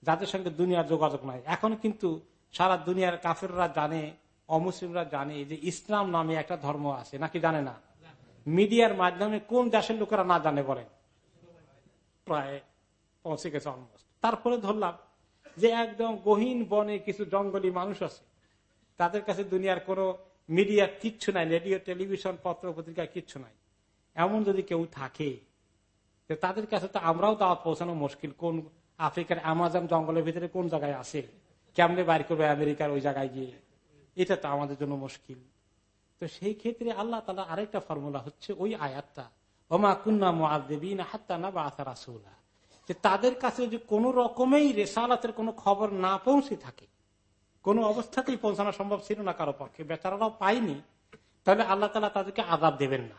যাদের সঙ্গে দুনিয়ার যোগাযোগ নাই, এখন কিন্তু সারা দুনিয়ার কাফেররা জানে, অমুসলিমরা জানে যে ইসলাম নামে একটা ধর্ম আছে, নাকি জানে না? মিডিয়ার মাধ্যমে কোন দেশের লোকেরা না জানে বলেন? প্রায় পৌঁছে গেছে অলমোস্ট তারপরে ধরলাম যে একদম গহীন বনে কিছু জঙ্গলি মানুষ আছে, তাদের কাছে দুনিয়ার কোন মিডিয়া কিচ্ছু নাই, রেডিও, টেলিভিশন, পত্র, পত্রিকা কিচ্ছু নাই। এমন যদি কেউ থাকে তাদের কাছে তো আমরাও দাওয়াত পৌঁছানো মুশকিল। কোন আফ্রিকার আমাজন জঙ্গলের ভিতরে কোন জায়গায় আছে? কেমনে বাইর করবে আমেরিকার ওই জায়গায় গিয়ে? এটা তো আমাদের জন্য মুশকিল। তো সেই ক্ষেত্রে আল্লাহ তালা আরেকটা ফর্মুলা হচ্ছে ওই আয়াতটা, ওমা কুন্না মুআদ্দিবিন হাত্তা না বা আথা রাসুলা। যে তাদের কাছে যদি কোন রকমেই রেসালাতের কোনো খবর না পৌঁছে থাকে, কোন অবস্থাতেই পৌঁছানো সম্ভব ছিল না কারও পক্ষে, বেচারারাও পায়নি, তাহলে আল্লাহ তালা তাদেরকে আদাব দেবেন না।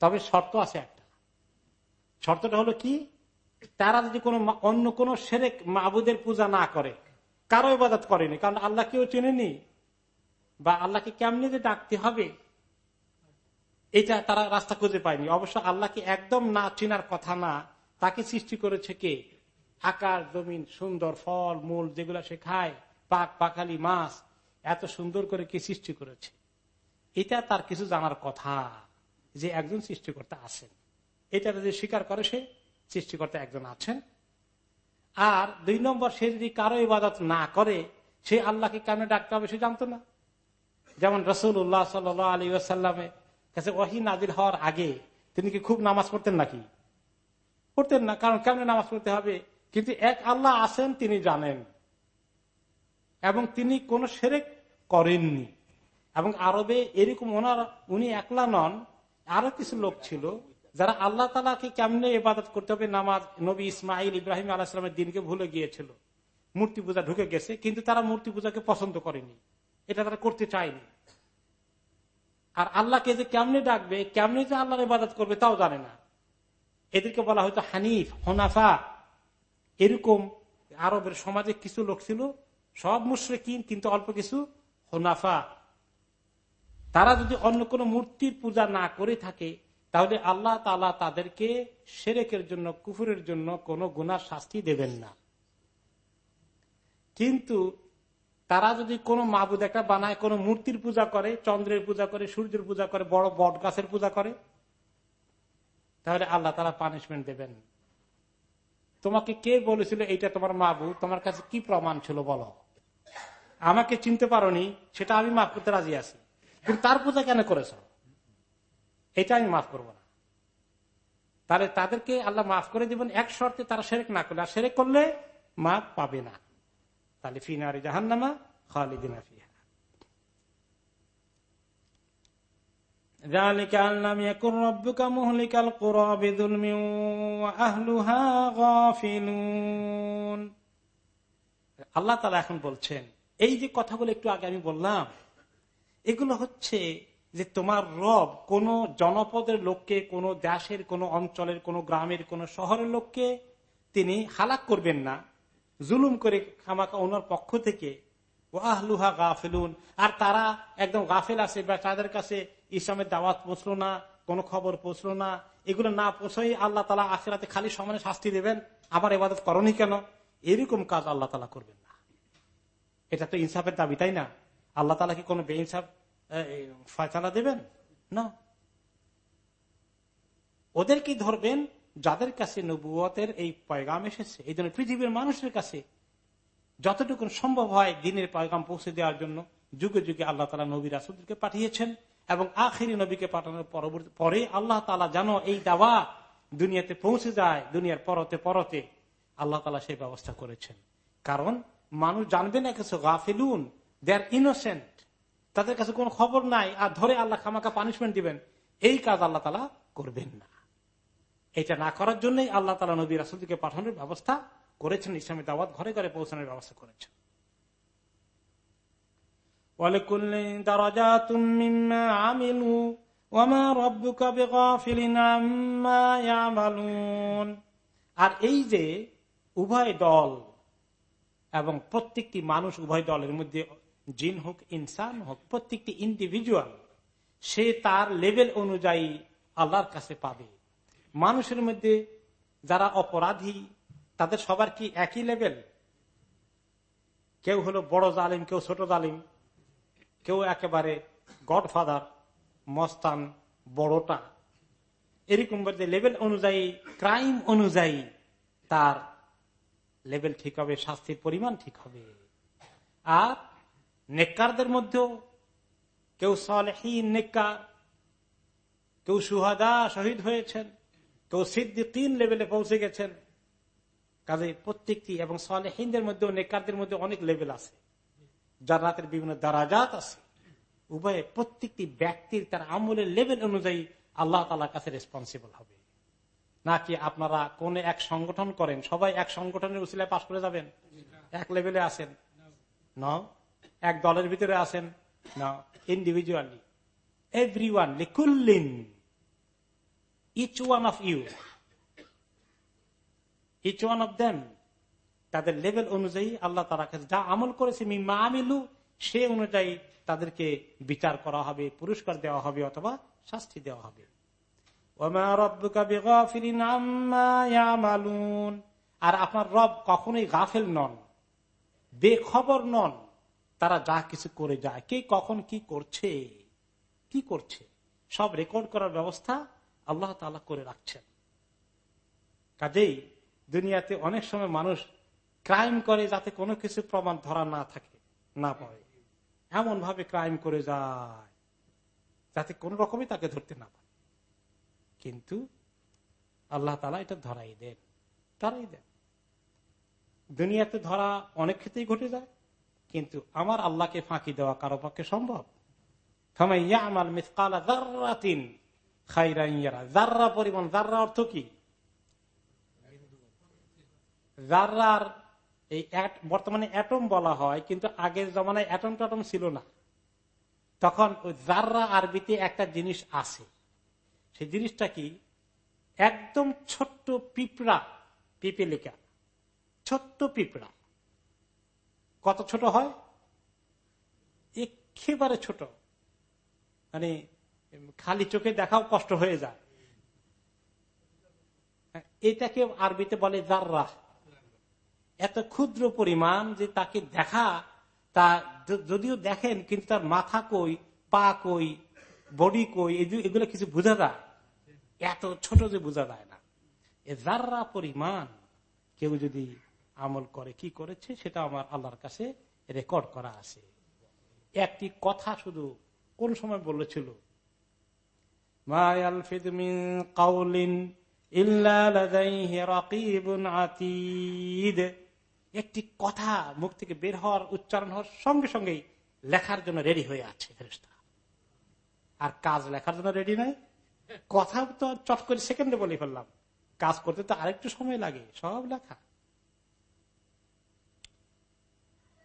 তবে শর্ত আছে একটা। শর্তটা হলো কি? তারা যদি কোনো অন্য কোন সেরেক মাবুদের পূজা না করে, কারও ইবাদত করেনি, কারণ আল্লাহ কেউ চেনেনি, বা আল্লাহকে কেমনি যে ডাকতে হবে, এটা তারা রাস্তা খুঁজে পায়নি। অবশ্য আল্লাহকে একদম না চেনার কথা না, তাকে সৃষ্টি করেছে কে? আকাশ, জমিন, সুন্দর ফল, মূল যেগুলো সে খায়, পাক পাখালি মাছ, এত সুন্দর করে কে সৃষ্টি করেছে? এটা তার কিছু জানার কথা। যে একজন সৃষ্টিকর্তা আছেন। এটা যদি স্বীকার করে সে সৃষ্টিকর্তা একজন আছেন। আর দুই নম্বর, সে যদি কারও ইবাদত না করে, সে আল্লাহকে কেন ডাকতে হবে সে জানতো না। যেমন রসুল উল্লাহ সাল আলী আসাল্লামের কাছে ওয়াহি নাজির হওয়ার আগে তিনি কি খুব নামাজ পড়তেন নাকি? পড়তেন না, কারণ কেমন নামাজ পড়তে হবে? কিন্তু এক আল্লাহ আছেন, তিনি জানেন। এবং তিনি কোন সেরেক করেননি। এবং আরবে এরকম ওনার, উনি একলা নন আরও কিছু লোক ছিল যারা আল্লাহ তালাকে কেমনে ইবাদত করতে হবে? নামাজ, নবী ইসমাইল ইব্রাহিম আলাহিসামের দিনকে ভুলে গিয়েছিল। মূর্তি পূজা ঢুকে গেছে, কিন্তু তারা মূর্তি পূজাকে পছন্দ করেনি। এটা তারা করতে চায়নি। আর আল্লাহকে যে কেমনে ডাকবে, কেমনে যে আল্লাহর ইবাদত করবে তাও জানে না। এদেরকে বলা হয়তো হানিফ, হনাফা, এরকম আরবের সমাজে কিছু লোক ছিল, সব মুশ্রেকিন, কিন্তু অল্প কিছু হনাফা। তারা যদি অন্য কোন মূর্তির পূজা না করে থাকে, তাহলে আল্লাহ তালা তাদেরকে সেরেকের জন্য, কুফুরের জন্য কোন গুনার শাস্তি দেবেন না। কিন্তু তারা যদি কোনো মাবুদ একটা বানায়, কোনো মূর্তির পূজা করে, চন্দ্রের পূজা করে, সূর্যের পূজা করে, বড় বট গাছের পূজা করে, তাহলে আল্লাহ তারা পানিশমেন্ট দেবেন। তোমাকে কে বলেছিল এইটা তোমার মাবু তোমার কাছে কি প্রমাণ ছিল বলো? আমাকে চিনতে পারোনি, সেটা আমি মাফ করতে রাজি আছি। কিন্তু তার পূজা কেন করেছ? এটা আমি মাফ করব না। তাহলে তাদেরকে আল্লাহ মাফ করে দিবেন এক শর্তে তারা সেরেক না করলে। আর সেরেক করলে মাফ পাবে না। তাহলে ফিনারি জাহান্নামা খালিদিনা ফিহা। আল্লাহ তালা এখন বলছেন, এই যে কথাগুলো একটু আগে আমি বললাম এগুলো হচ্ছে যে তোমার রব কোন জনপদের লোককে, কোন দেশের, কোন অঞ্চলের, কোন গ্রামের, কোন শহরের লোককে তিনি হালাক করবেন না। জুলুম করে খামাকা ওনার পক্ষ থেকে ও আহলুহা গাফেলুন। আর তারা একদম গাফেল আছে, বা তাদের কাছে ইসলামের দাওয়াত পৌঁছলো না, কোনো খবর পৌঁছলো না। এগুলো না পৌঁছাই আল্লাহ তালা আখেরাতে খালি সমানে শাস্তি দেবেন। আমার এবাদত করনি কেন? এরকম কাজ আল্লাহ তালা করবেন না। এটা তো ইনসাফের দাবি, তাই না? আল্লাহ তালা কি কোনো বেইনসাফ ফয়সালা দেবেন? না। ওদের কি ধরবেন? যাদের কাছে নবুয়তের এই পয়গাম এসেছে, এই জন্য পৃথিবীর মানুষের কাছে যতটুকু সম্ভব হয় দিনের পয়গাম পৌঁছে দেওয়ার জন্য যুগে যুগে আল্লাহ তালা নবী রাসুদকে পাঠিয়েছেন এবং আখেরি নবীকে পাঠানোর পরবর্তী, পরে আল্লাহ তালা যেন এই দাওয়া দুনিয়াতে পৌঁছে যায়, দুনিয়ার পরতে পরতে, আল্লাহ তালা সেই ব্যবস্থা করেছেন। কারণ মানুষ জানবে না কিছু, গাফিলুন। দে আর ইনোসেন্ট তাদের কাছে কোনো খবর নাই, আর ধরে আল্লাহ খামাকা পানিশমেন্ট দিবেন, এই কাজ আল্লাহ তালা করবেন না। এটা না করার জন্যই আল্লাহ তালা নবী রাসুলকে পাঠানোর ব্যবস্থা করেছেন, ইসলামী দাওয়াত ঘরে ঘরে পৌঁছানোর ব্যবস্থা করেছেন। আর এই যে উভয় দল এবং প্রত্যেকটি মানুষ উভয় দলের মধ্যে জিন হোক, ইনসান হোক, প্রত্যেকটি ইন্ডিভিজুয়াল সে তার লেভেল অনুযায়ী আল্লাহর কাছে পাবে। মানুষের মধ্যে যারা অপরাধী, তাদের সবার কি একই লেভেল কেউ হলো বড় জালিম, কেউ ছোট জালিম, কেউ একেবারে গডফাদার মস্তান, বড়টা। এরকম লেভেল অনুযায়ী ক্রাইম অনুযায়ী তার লেভেল ঠিক হবে, শাস্তির পরিমাণ ঠিক হবে। আর নেককারদের মধ্যেও কেউ সলহীন নেককার, কেউ সুহাদা শহীদ হয়েছেন, কেউ সিদ্দিকিন লেভেলে পৌঁছে গেছেন। কাজে প্রত্যেকটি এবং সলেহিনদের মধ্যেও নেকারদের মধ্যে অনেক লেভেল আছে। যার রাতের বিভিন্ন দারাজাত আছে। উভয়ে প্রত্যেকটি ব্যক্তির তার আমলের লেভেল অনুযায়ী আল্লাহ তালার কাছে রেসপন্সিবল হবে। নাকি আপনারা কোন এক সংগঠন করেন? সবাই এক সংগঠনের উচিলায় পাশ করে যাবেন? এক লেভেলে আসেন ন এক দলের ভিতরে আসেন না individually every one লিকুল্লিন each one of you each one of them তাদের লেভেল অনুযায়ী আল্লাহ তারা কাছে যা আমল করেছে মিমা আমিলু, সে অনুযায়ী তাদেরকে বিচার করা হবে, পুরস্কার দেওয়া হবে অথবা শাস্তি দেওয়া হবে। আর আপনার রব কখনোই গাফেল নন, বেখবর নন। তারা যা কিছু করে যায়। কে কখন কি করছে? কি করছে? সব রেকর্ড করার ব্যবস্থা আল্লাহ তালা করে রাখছেন। কাজেই দুনিয়াতে অনেক সময় মানুষ ক্রাইম করে যাতে কোনো কিছু প্রমাণ ধরা না থাকে, না পায় এমন ভাবে ক্রাইম করে যায়, যাতে কোন রকমই তাকে ধরতে না পারে। কিন্তু আল্লাহ তালা এটা ধরাই দেন, তারাই দেন। দুনিয়াতে ধরা অনেক ক্ষেত্রেই ঘটে যায় কিন্তু আমার আল্লাহকে ফাঁকি দেওয়া কারও পক্ষে সম্ভব। পরিমাণ অর্থ কি? এই বর্তমানে অ্যাটম বলা হয়, কিন্তু আগের জমানায় অ্যাটম ট্যাটম ছিল না। তখন ওই জাররা আরবিতে একটা জিনিস আছে। সেই জিনিসটা কি? একদম ছোট্ট পিঁপড়া পিপেলিকা ছোট্ট পিঁপড়া। কত ছোট হয়? একেবারে ছোট। মানে খালি চোখে দেখাও কষ্ট হয়ে যায়। এটাকে আরবিতে বলে জাররা এত ক্ষুদ্র পরিমাণ যে তাকে দেখা, তা যদিও দেখেন, কিন্তু তার মাথা কই, পা কই, বডি কই এগুলো কিছু বোঝা যায়। এত ছোট যে বোঝা যায় না। এ যার্রা পরিমাণ, কেউ যদি আমল করে, কি করেছে, সেটা আমার আল্লাহর কাছে রেকর্ড করা আছে। একটি কথা শুধু কোন সময় বলেছিল? একটি কথা মুখ থেকে বের হওয়ার, উচ্চারণ হওয়ার সঙ্গে সঙ্গেই লেখার জন্য রেডি হয়ে আছে আর কাজ লেখার জন্য রেডি নাই। কথা তো চট করে সেকেন্ডে বলে ফেললাম। কাজ করতে তো আরেকটু সময় লাগে, সব লেখা।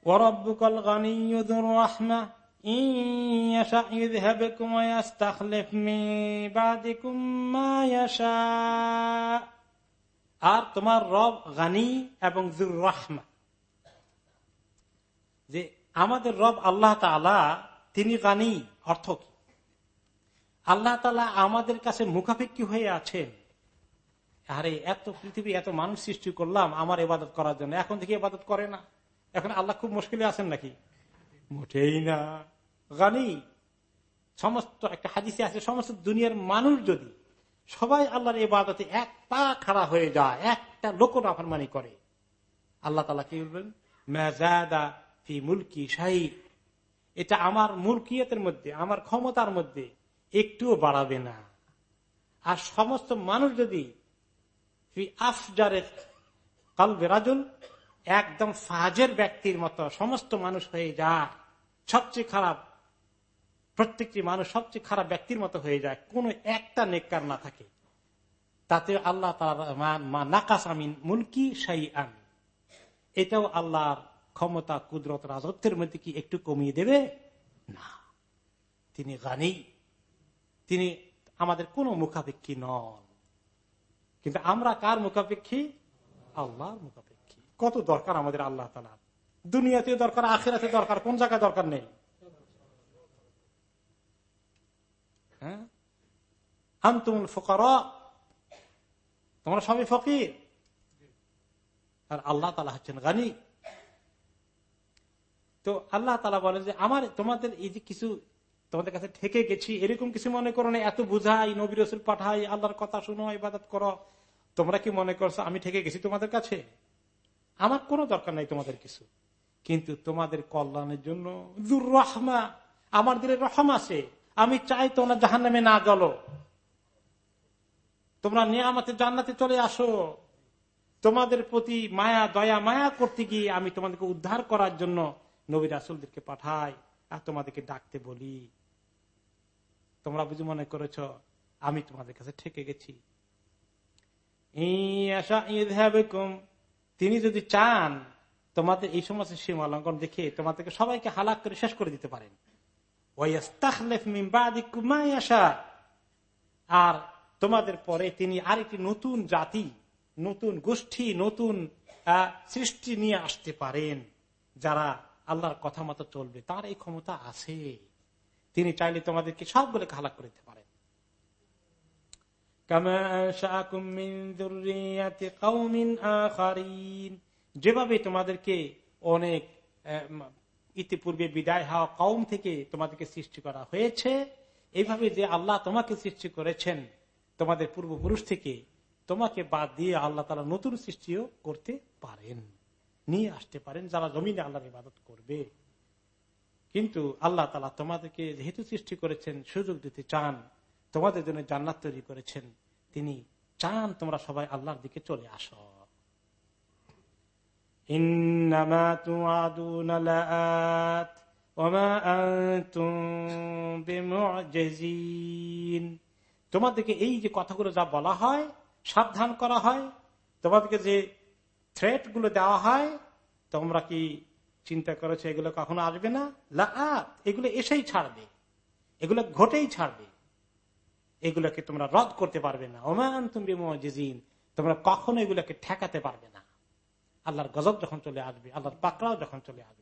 আর তোমার রব গানি এবং জুর রহমা। যে আমাদের রব আল্লাহ তালা তিনি গানি অর্থ কি? আল্লাহ তালা আমাদের কাছে মুখাপেক্ষি হয়ে আছেন। আরে, এত পৃথিবী এত মানুষ সৃষ্টি করলাম আমার এবাদত করার জন্য, এখন থেকে এবাদত করে না। এখন আল্লাহ খুব মুশকিলে আছেন নাকি? মোটেই না। গানি, সমস্ত একটা হাদিসে আছে, সমস্ত দুনিয়ার মানুষ যদি সবাই আল্লাহর এবাদতে এক পা খাড়া হয়ে যায়, একটা লোক নাফরমানি করে, আল্লাহ তালা কি বলবেন? মেজাদা ফি মুলকি শাহী এটা আমার মুলকিয়তের মধ্যে, আমার ক্ষমতার মধ্যে একটুও বাড়াবে না। আর সমস্ত মানুষ যদি আফজারের কালবে রাজুল একদম ফাজের ব্যক্তির মতো সমস্ত মানুষ হয়ে যায়, সবচেয়ে খারাপ, প্রত্যেকটি মানুষ সবচেয়ে খারাপ ব্যক্তির মতো হয়ে যায়, কোন একটা নেককার না থাকে। তাতে আল্লাহ নাকাস আমিন মুলকি সাই আন এটাও আল্লাহর ক্ষমতা, কুদরত, রাজত্বের মধ্যে কি একটু কমিয়ে দেবে? না। তিনি গানেই তিনি আমাদের কোন মুখাপেক্ষী নন। কিন্তু আমরা কার মুখাপেক্ষী? আল্লাহর মুখাপেক্ষী। কত দরকার আমাদের আল্লাহ তালা দুনিয়াতে দরকার, আখেরাতে দরকার, কোন জায়গায় দরকার নেই? হ্যাঁ? আন্তুমুল ফকর, তোমরা সবই ফকির। আর আল্লাহ তালা হচ্ছেন গানি। তো আল্লাহ তালা বলে যে, আমার, তোমাদের এই যে কিছু, তোমাদের কাছে ঠেকে গেছি, এরকম কিছু মনে করো না, এত বুঝাই, নবী রসুল পাঠাই, আল্লাহর কথা শুনো, ইবাদত করো। তোমরা কি মনে করছ আমি ঠেকে গেছি তোমাদের কাছে? আমার কোনো দরকার নাই তোমাদের কিছু। কিন্তু তোমাদের কল্যাণের জন্য দুর রহমা, আমার দিলে রহম আছে। আমি চাই তোমরা জাহান নামে না জলো তোমরা নিয়ামতের জান্নাতে চলে আসো। তোমাদের প্রতি মায়া, দয়া, মায়া করতে গিয়ে আমি তোমাদেরকে উদ্ধার করার জন্য নবী রাসুলদেরকে পাঠাই আর তোমাদেরকে ডাকতে বলি। তোমরা বুঝি মনে করেছ, আমি তোমাদের কাছে ঠেকে গেছি। তিনি যদি চান, তোমাদের এই সমস্ত সীমা লঙ্ঘন দেখে তোমাদেরকে সবাইকে হালাক করে শেষ করে দিতে পারেন। আর তোমাদের পরে তিনি আরেকটি নতুন জাতি, নতুন গোষ্ঠী, নতুন সৃষ্টি নিয়ে আসতে পারেন, যারা আল্লাহর কথা মতো চলবে। তার এই ক্ষমতা আছে। তিনি চাইলে তোমাদেরকে সবগুলোকে হালাক করে দিতে পারেন। যেভাবে তোমাদেরকে অনেক ইতিপূর্বে বিদায় হওয়া কৌম থেকে তোমাদেরকে সৃষ্টি করা হয়েছে এইভাবে যে আল্লাহ তোমাকে সৃষ্টি করেছেন, তোমাদের পূর্বপুরুষ থেকে, তোমাকে বাদ দিয়ে আল্লাহ তালা নতুন সৃষ্টিও করতে পারেন। নিয়ে আসতে পারেন যারা জমিনে আল্লাহর ইবাদত করবে। কিন্তু আল্লাহ তালা তোমাদেরকে যেহেতু সৃষ্টি করেছেন, সুযোগ দিতে চান তোমাদের জন্য জান্নাত তৈরি করেছেন। তিনি চান তোমরা সবাই আল্লাহর দিকে চলে আস। তোমাদেরকে এই যে কথাগুলো যা বলা হয়, সাবধান করা হয়, তোমাদেরকে যে থ্রেটগুলো দেওয়া হয়, তোমরা কি চিন্তা করেছ এগুলো কখনো আসবে না? এগুলো এসেই ছাড়বে। এগুলো ঘটেই ছাড়বে। এগুলোকে তোমরা রদ করতে পারবে না। ওমান তুমি মজিন তোমরা কখনো এগুলোকে ঠেকাতে পারবে না। আল্লাহর গজব যখন চলে আসবে, আল্লাহর পাকড়াও যখন চলে আসবে।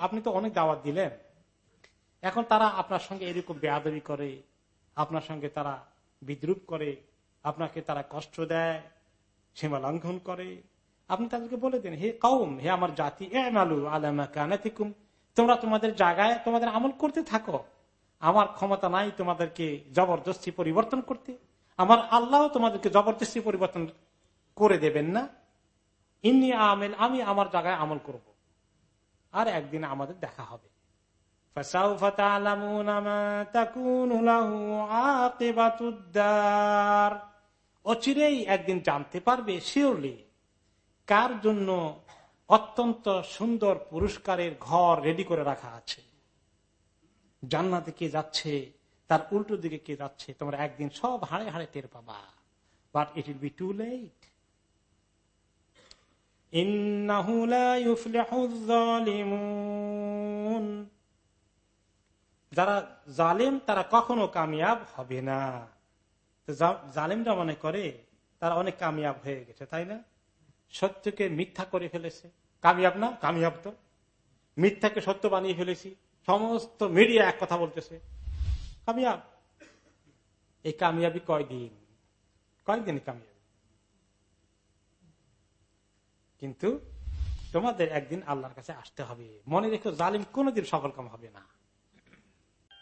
আপনি তো অনেক দাওয়াত দিলেন। এখন তারা আপনার সঙ্গে এরকম বেয়াদবি করে, আপনার সঙ্গে তারা বিদ্রুপ করে, আপনাকে তারা কষ্ট দেয়, সীমা লঙ্ঘন করে। আপনি তাদেরকে বলে দিন, হে কৌম হে আমার জাতি তোমরা তোমাদের জায়গায় তোমাদের আমল করতে থাকো। আমার ক্ষমতা নাই তোমাদেরকে জবরদস্তি পরিবর্তন করতে। আমার আল্লাহ তোমাদেরকে জবরদস্তি পরিবর্তন করে দেবেন না। ইন্নি আমেল, আমি আমার জায়গায় আমল করব। আর একদিন আমাদের দেখা হবে। অচিরেই একদিন জানতে পারবে শিওরলি কার জন্য অত্যন্ত সুন্দর পুরস্কারের ঘর রেডি করে রাখা আছে? জান্নাতে কে যাচ্ছে? তার উল্টো দিকে কে যাচ্ছে? তোমরা একদিন সব হাড়ে হাড়ে টের পাবা। But it will be too late যারা জালেম, তারা কখনো কামিয়াব হবে না। জালেমরা মনে করে তারা অনেক কামিয়াব হয়ে গেছে, তাই না? সত্যকে মিথ্যা করে ফেলেছে। কামিয়াব না? কামিয়াব তো। মিথ্যাকে সত্য বানিয়ে ফেলেছি। সমস্ত মিডিয়া এক কথা বলতেছে। কামিয়াব। এই কামিয়াবি কয়দিন? কয়দিন কামিয়াবি? কিন্তু তোমাদের একদিন আল্লাহর কাছে আসতে হবে। মনে রেখো জালিম কোনোদিন সফল কাম হবে না।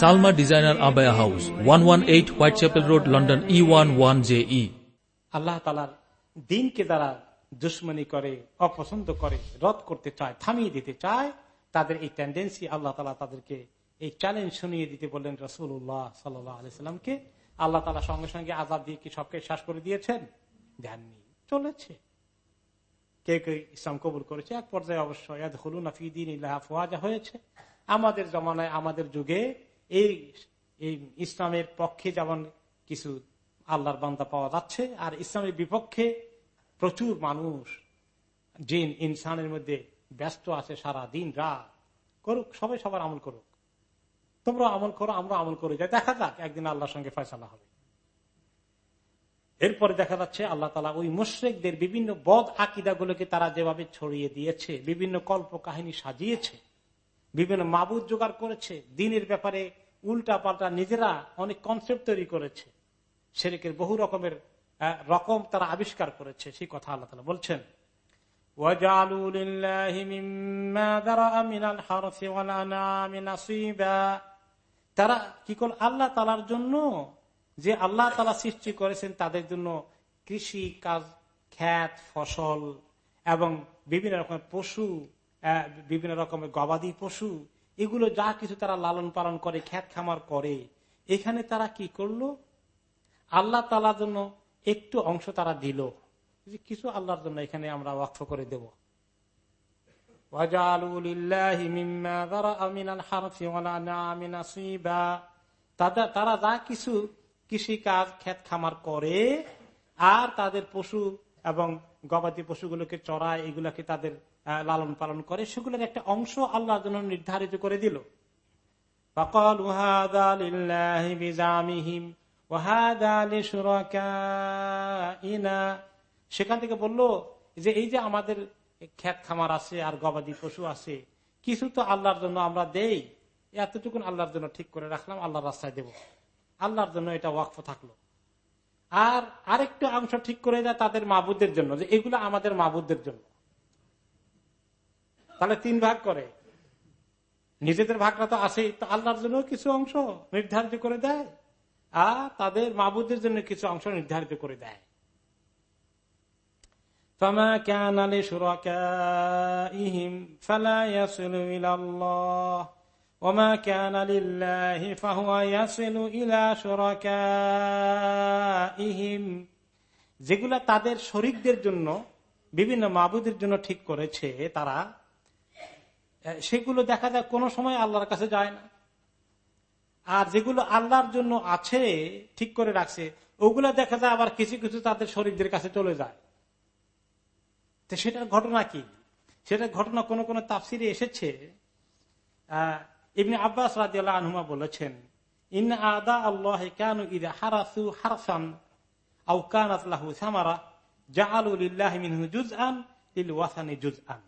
Salma designer abaya house one one eight Whitechapel road London E one one J E আল্লাহ তালার দিনকে যারা দুশ্মনী করে, অপছন্দ করে, রদ করতে চায়, থামিয়ে দিতে চায়, তাদের এই টেন্ডেন্সি আল্লাহ তালা তাদেরকে এই চ্যালেঞ্জ শুনিয়ে দিতে বললেন রসুল্লাহ সাল্লামকে। আল্লাহ তালা সঙ্গে সঙ্গে আজাদ দিয়ে কি সবকে শ্বাস করে দিয়েছেন? দেননি, চলেছে। কেউ কেউ ইসলাম কবুল করেছে, এক পর্যায়ে অবশ্যই ফোয়াজা হয়েছে। আমাদের জমানায়, আমাদের যুগে এই ইসলামের পক্ষে যেমন কিছু আল্লাহর বান্দা পাওয়া যাচ্ছে, আর ইসলামের বিপক্ষে প্রচুর মানুষ, জিন, ইনসানের মধ্যে ব্যস্ত আছে সারা দিন রাত। করুক, সবাই সবার আমল করুক। তোমরা আমল করো আমরা আমল করে যাই। দেখা যাক, একদিন আল্লাহর সঙ্গে ফয়সালা হবে। এরপরে দেখা যাচ্ছে আল্লাহ তালা ওই মুশ্রেকদের বিভিন্ন বদ আকিদাগুলোকে তারা যেভাবে ছড়িয়ে দিয়েছে, বিভিন্ন কল্প কাহিনী সাজিয়েছে বিভিন্ন মাবুদ জোগাড় করেছে, দিনের ব্যাপারে উল্টা পাল্টা নিজেরা অনেক কনসেপ্ট তৈরি করেছে। সেরেকের বহু রকমের রকম তারা আবিষ্কার করেছে, সেই কথা আল্লাহ তালা বলছেন। তারা কি করল আল্লাহ তালার জন্য? যে আল্লাহ তালা সৃষ্টি করেছেন তাদের জন্য কৃষি কাজ খ্যাত ফসল এবং বিভিন্ন রকমের পশু বিভিন্ন রকমের গবাদি পশু, এগুলো যা কিছু তারা লালন পালন করে, খ্যাত খামার করে, এখানে তারা কি করল? আল্লাহ তালার জন্য একটু অংশ তারা দিল। কিছু আল্লাহর জন্য এখানে আমরা ওয়াক্ফ করে দেব। তারা যা কিছু কৃষি কাজ ক্ষেত খামার করে, আর তাদের পশু এবং গবাদি পশুগুলোকে চড়ায়, এগুলাকে তাদের লালন পালন করে, সেগুলোর একটা অংশ আল্লাহর জন্য নির্ধারিত করে দিল। সেখান থেকে বলল যে, এই যে আমাদের ক্ষেত খামার আছে আর গবাদি পশু আছে, কিছু তো আল্লাহর জন্য আমরা দেই, এতটুকুন আল্লাহর জন্য ঠিক করে রাখলাম, আল্লাহর রাস্তায় দেব। আল্লাহর জন্য এটা ওয়াকফ থাকল। আর আরেকটা অংশ ঠিক করে দেয় তাদের মাবুদের জন্য, যে এগুলো আমাদের মাবুদের জন্য। তাহলে তিন ভাগ করে নিজেদের ভাগটা তো আসেই তো আল্লাহর জন্য কিছু অংশ নির্ধারিত করে দেয় আর তাদের মাবুদের জন্য কিছু অংশ নির্ধারিত করে দেয় فما كان لشركائهم فلا يصل إلى الله وما كان لله فهو يصل إلى شركائهم যেগুলা তাদের শরিকদের জন্য বিভিন্ন মাবুদের জন্য ঠিক করেছে তারা সেগুলো দেখা যায় কোনো সময় আল্লাহর কাছে যায় না। আর যেগুলো আল্লাহর জন্য আছে, ঠিক করে রাখছে, ওগুলা দেখা যায় আবার কিছু কিছু তাদের শরীরদের কাছে চলে যায়। তো সেটার ঘটনা কি? সেটার ঘটনা কোন কোন তাফসিরে এসেছে। ইবনে আব্বাস রাজিয়াল আনহুমা বলেছেন ইন আদা আল্লাহ কেন ইদা হারাসু হারসান আউ কানাত লাহু সামারা জাহালুল্লাহ জুজ আন ইল ওয়াসানি জুজ আন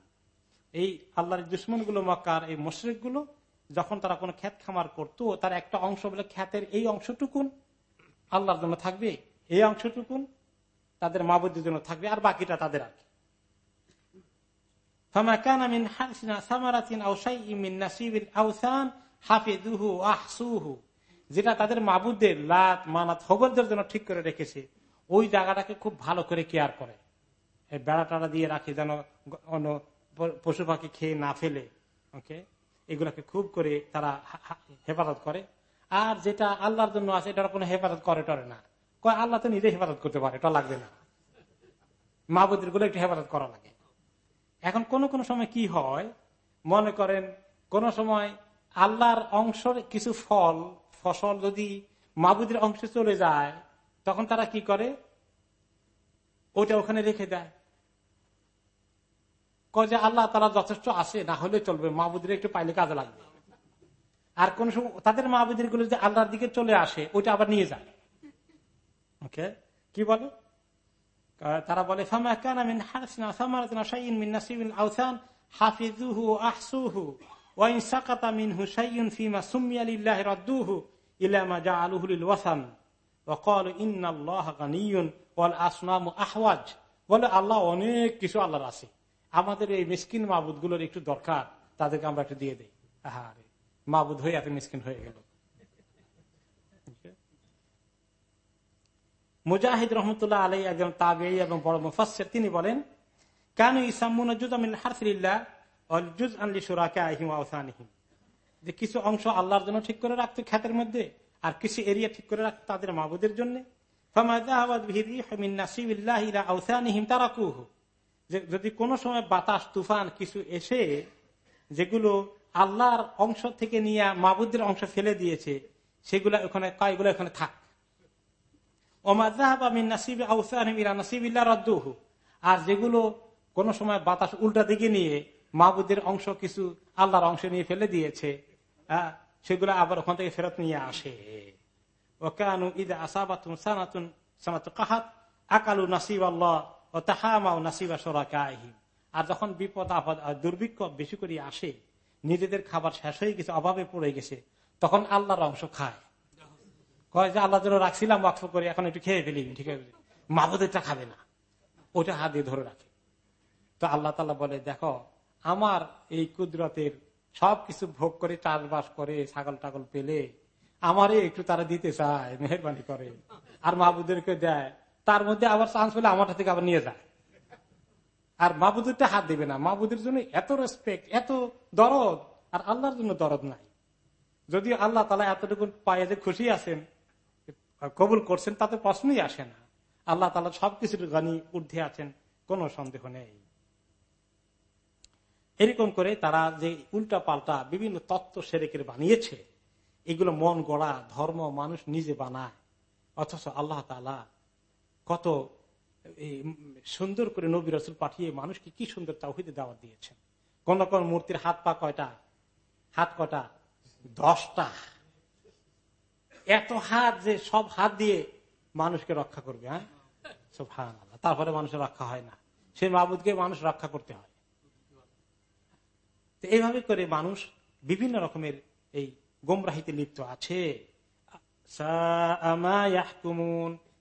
এই আল্লাহর দুশ্মনগুলো মক্কার এই মুশরিকগুলো যখন তারা কোনো খ্যাত খামার করতো, তার একটা অংশ বলে খ্যাতের এই অংশটুকুন আল্লাহর জন্য থাকবে, এই অংশটুকুন তাদের মাবুদের জন্য থাকবে, আর বাকিটা তাদের আর যেটা তাদের মাবুদের লাত মানাত হবলদের জন্য ঠিক করে রেখেছে, ওই জায়গাটাকে খুব ভালো করে কেয়ার করে। বেড়া টাড়া দিয়ে রাখে যেন পশু পাখি খেয়ে না ফেলে, ওকে? এগুলাকে খুব করে তারা হেফাজত করে। আর যেটা আল্লাহর জন্য আছে, এটার কোনো হেফাজত করে টরে না। আল্লাহ তো নিজে হেফাজত করতে পারে এটা লাগবে না। মাহবুদেরগুলো একটু হেফাজত করা লাগে। এখন কোন কোন সময় কি হয়, মনে করেন কোন সময় আল্লাহর অংশের কিছু ফল, ফসল যদি মাবুদের অংশে চলে যায়, তখন তারা কি করে? ওটা ওখানে রেখে দেয়। যে আল্লাহ তারা যথেষ্ট আছে, না হলে চলবে। মাহবুদের একটু পাইলে কাজে লাগবে। আর কোন তাদের মাহবুদেরগুলো যদি আল্লাহর দিকে চলে আসে, ওইটা আবার নিয়ে যায়। ওকে? কি বলে? তারা বলে, আল্লাহ অনেক কিছু আল্লাহর আছে। আমাদের এই মিসকিন মাবুদগুলোর একটু দরকার, তাদেরকে আমরা একটু দিয়ে দিই। আহারে, মাবুদ হয়ে এত মিসকিন হয়ে গেল। মুজাহিদ রহমতুল্লাহ আলাই একজন তাবে এবং বড় মুফাসের তিনি বলেন, কেন ইসামুন যে কিছু অংশ আল্লাহর জন্য ঠিক করে রাখতো খ্যাতের মধ্যে, আর কিছু এরিয়া ঠিক করে রাখতো তাদের মাবুদের জন্য। যদি কোনো সময় বাতাস, তুফান কিছু এসে যেগুলো আল্লাহর অংশ থেকে নিয়ে মাবুদের অংশ ফেলে দিয়েছে, সেগুলা ওখানে কয়গুলো ওখানে থাক। আর যেগুলো কোন সময় বাতাস উল্টা দিকে নিয়ে মাহবুদের অংশ কিছু আল্লাহর অংশ নিয়ে ফেলে দিয়েছে সেগুলো আবার ওখান থেকে ফেরত নিয়ে আসে। ওকানু ঈদ আসাবাতুন সানাতুন সানাত কাহাত আকালু নাসিব আল্লাহ আর যখন বিপদ, আপদ দুর্ভিক্ষ বেশি করে আসে, নিজেদের খাবার শেষ হয়ে গেছে, অভাবে পড়ে গেছে, তখন আল্লাহর অংশ খায়। কয় যে আল্লাহ জন্য রাখছিলাম, ওয়াকফ করে, এখন একটু খেয়ে ফেলি, ঠিক আছে? মাহবুদেরটা খাবে না। ওটা হাত দিয়ে ধরে রাখে। তো আল্লাহ তালা বলে, দেখো, আমার এই কুদরতের সবকিছু ভোগ করে, চাষবাস করে, ছাগল টাগল পেলে, আমারে একটু তারা দিতে চায়, মেহরবানি করে। আর মাহবুদেরকে দেয় তার মধ্যে আবার চান্স পেলে আমার থেকে আবার নিয়ে যায়। আর মাহবুদুরটা হাত দিবে না। মাহবুদের জন্য এত রেসপেক্ট এত দরদ, আর আল্লাহর জন্য দরদ নাই। যদি আল্লাহ তালা এতটুকু পায়ে যে খুশি আছেন, কবুল করছেন, তাতে প্রশ্নই আসে না। আল্লাহ তালা সবকিছুর গানি ঊর্ধ্বে আছেন, কোন সন্দেহ নেই। এরকম করে তারা যে উল্টা পাল্টা বিভিন্ন তত্ত্ব সেরেকের বানিয়েছে, এগুলো মন গড়া, ধর্ম, মানুষ নিজে বানায়। অথচ আল্লাহ তালা কত সুন্দর করে নবী রসুল পাঠিয়ে মানুষকে কি সুন্দর তাহিদে দাওয়াত দিয়েছেন। কোন কোন মূর্তির হাত পা কয়টা? হাত কটা? দশটা। এত হাত যে সব হাত দিয়ে মানুষকে রক্ষা করবে হ্যাঁ? সব তারপরে মানুষের রক্ষা হয় না। সেই মাহবুদকে মানুষ রক্ষা করতে হয়। তো এইভাবে করে মানুষ বিভিন্ন রকমের এই গোমরাহিতে লিপ্ত আছে।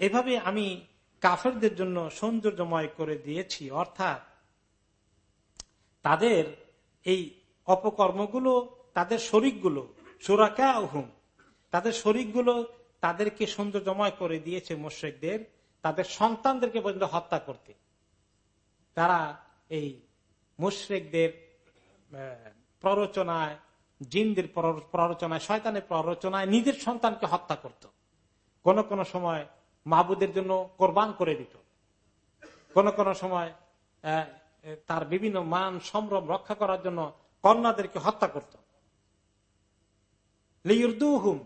এভাবে আমি কাফেরদের জন্য সৌন্দর্যময় করে দিয়েছি, অর্থাৎ তাদের এই অপকর্মগুলো, তাদের শরিকগুলো সুরাকা হুম তাদের শরিকগুলো তাদেরকে সৌন্দর্যময় করে দিয়েছে মোশেকদের তাদের সন্তানদেরকে পর্যন্ত হত্যা করতে। তারা এই মুশ্রেকদের প্ররোচনায়, জিনদের প্ররোচনায়, শয়তানের প্ররোচনায় নিজের সন্তানকে হত্যা করত। কোন কোন সময় মাহবুদের জন্য কোরবান করে দিত। কোন কোন সময় তার বিভিন্ন মান, সম্ভ্রম রক্ষা করার জন্য কন্যাদেরকে হত্যা করত। লিউরদুহুম,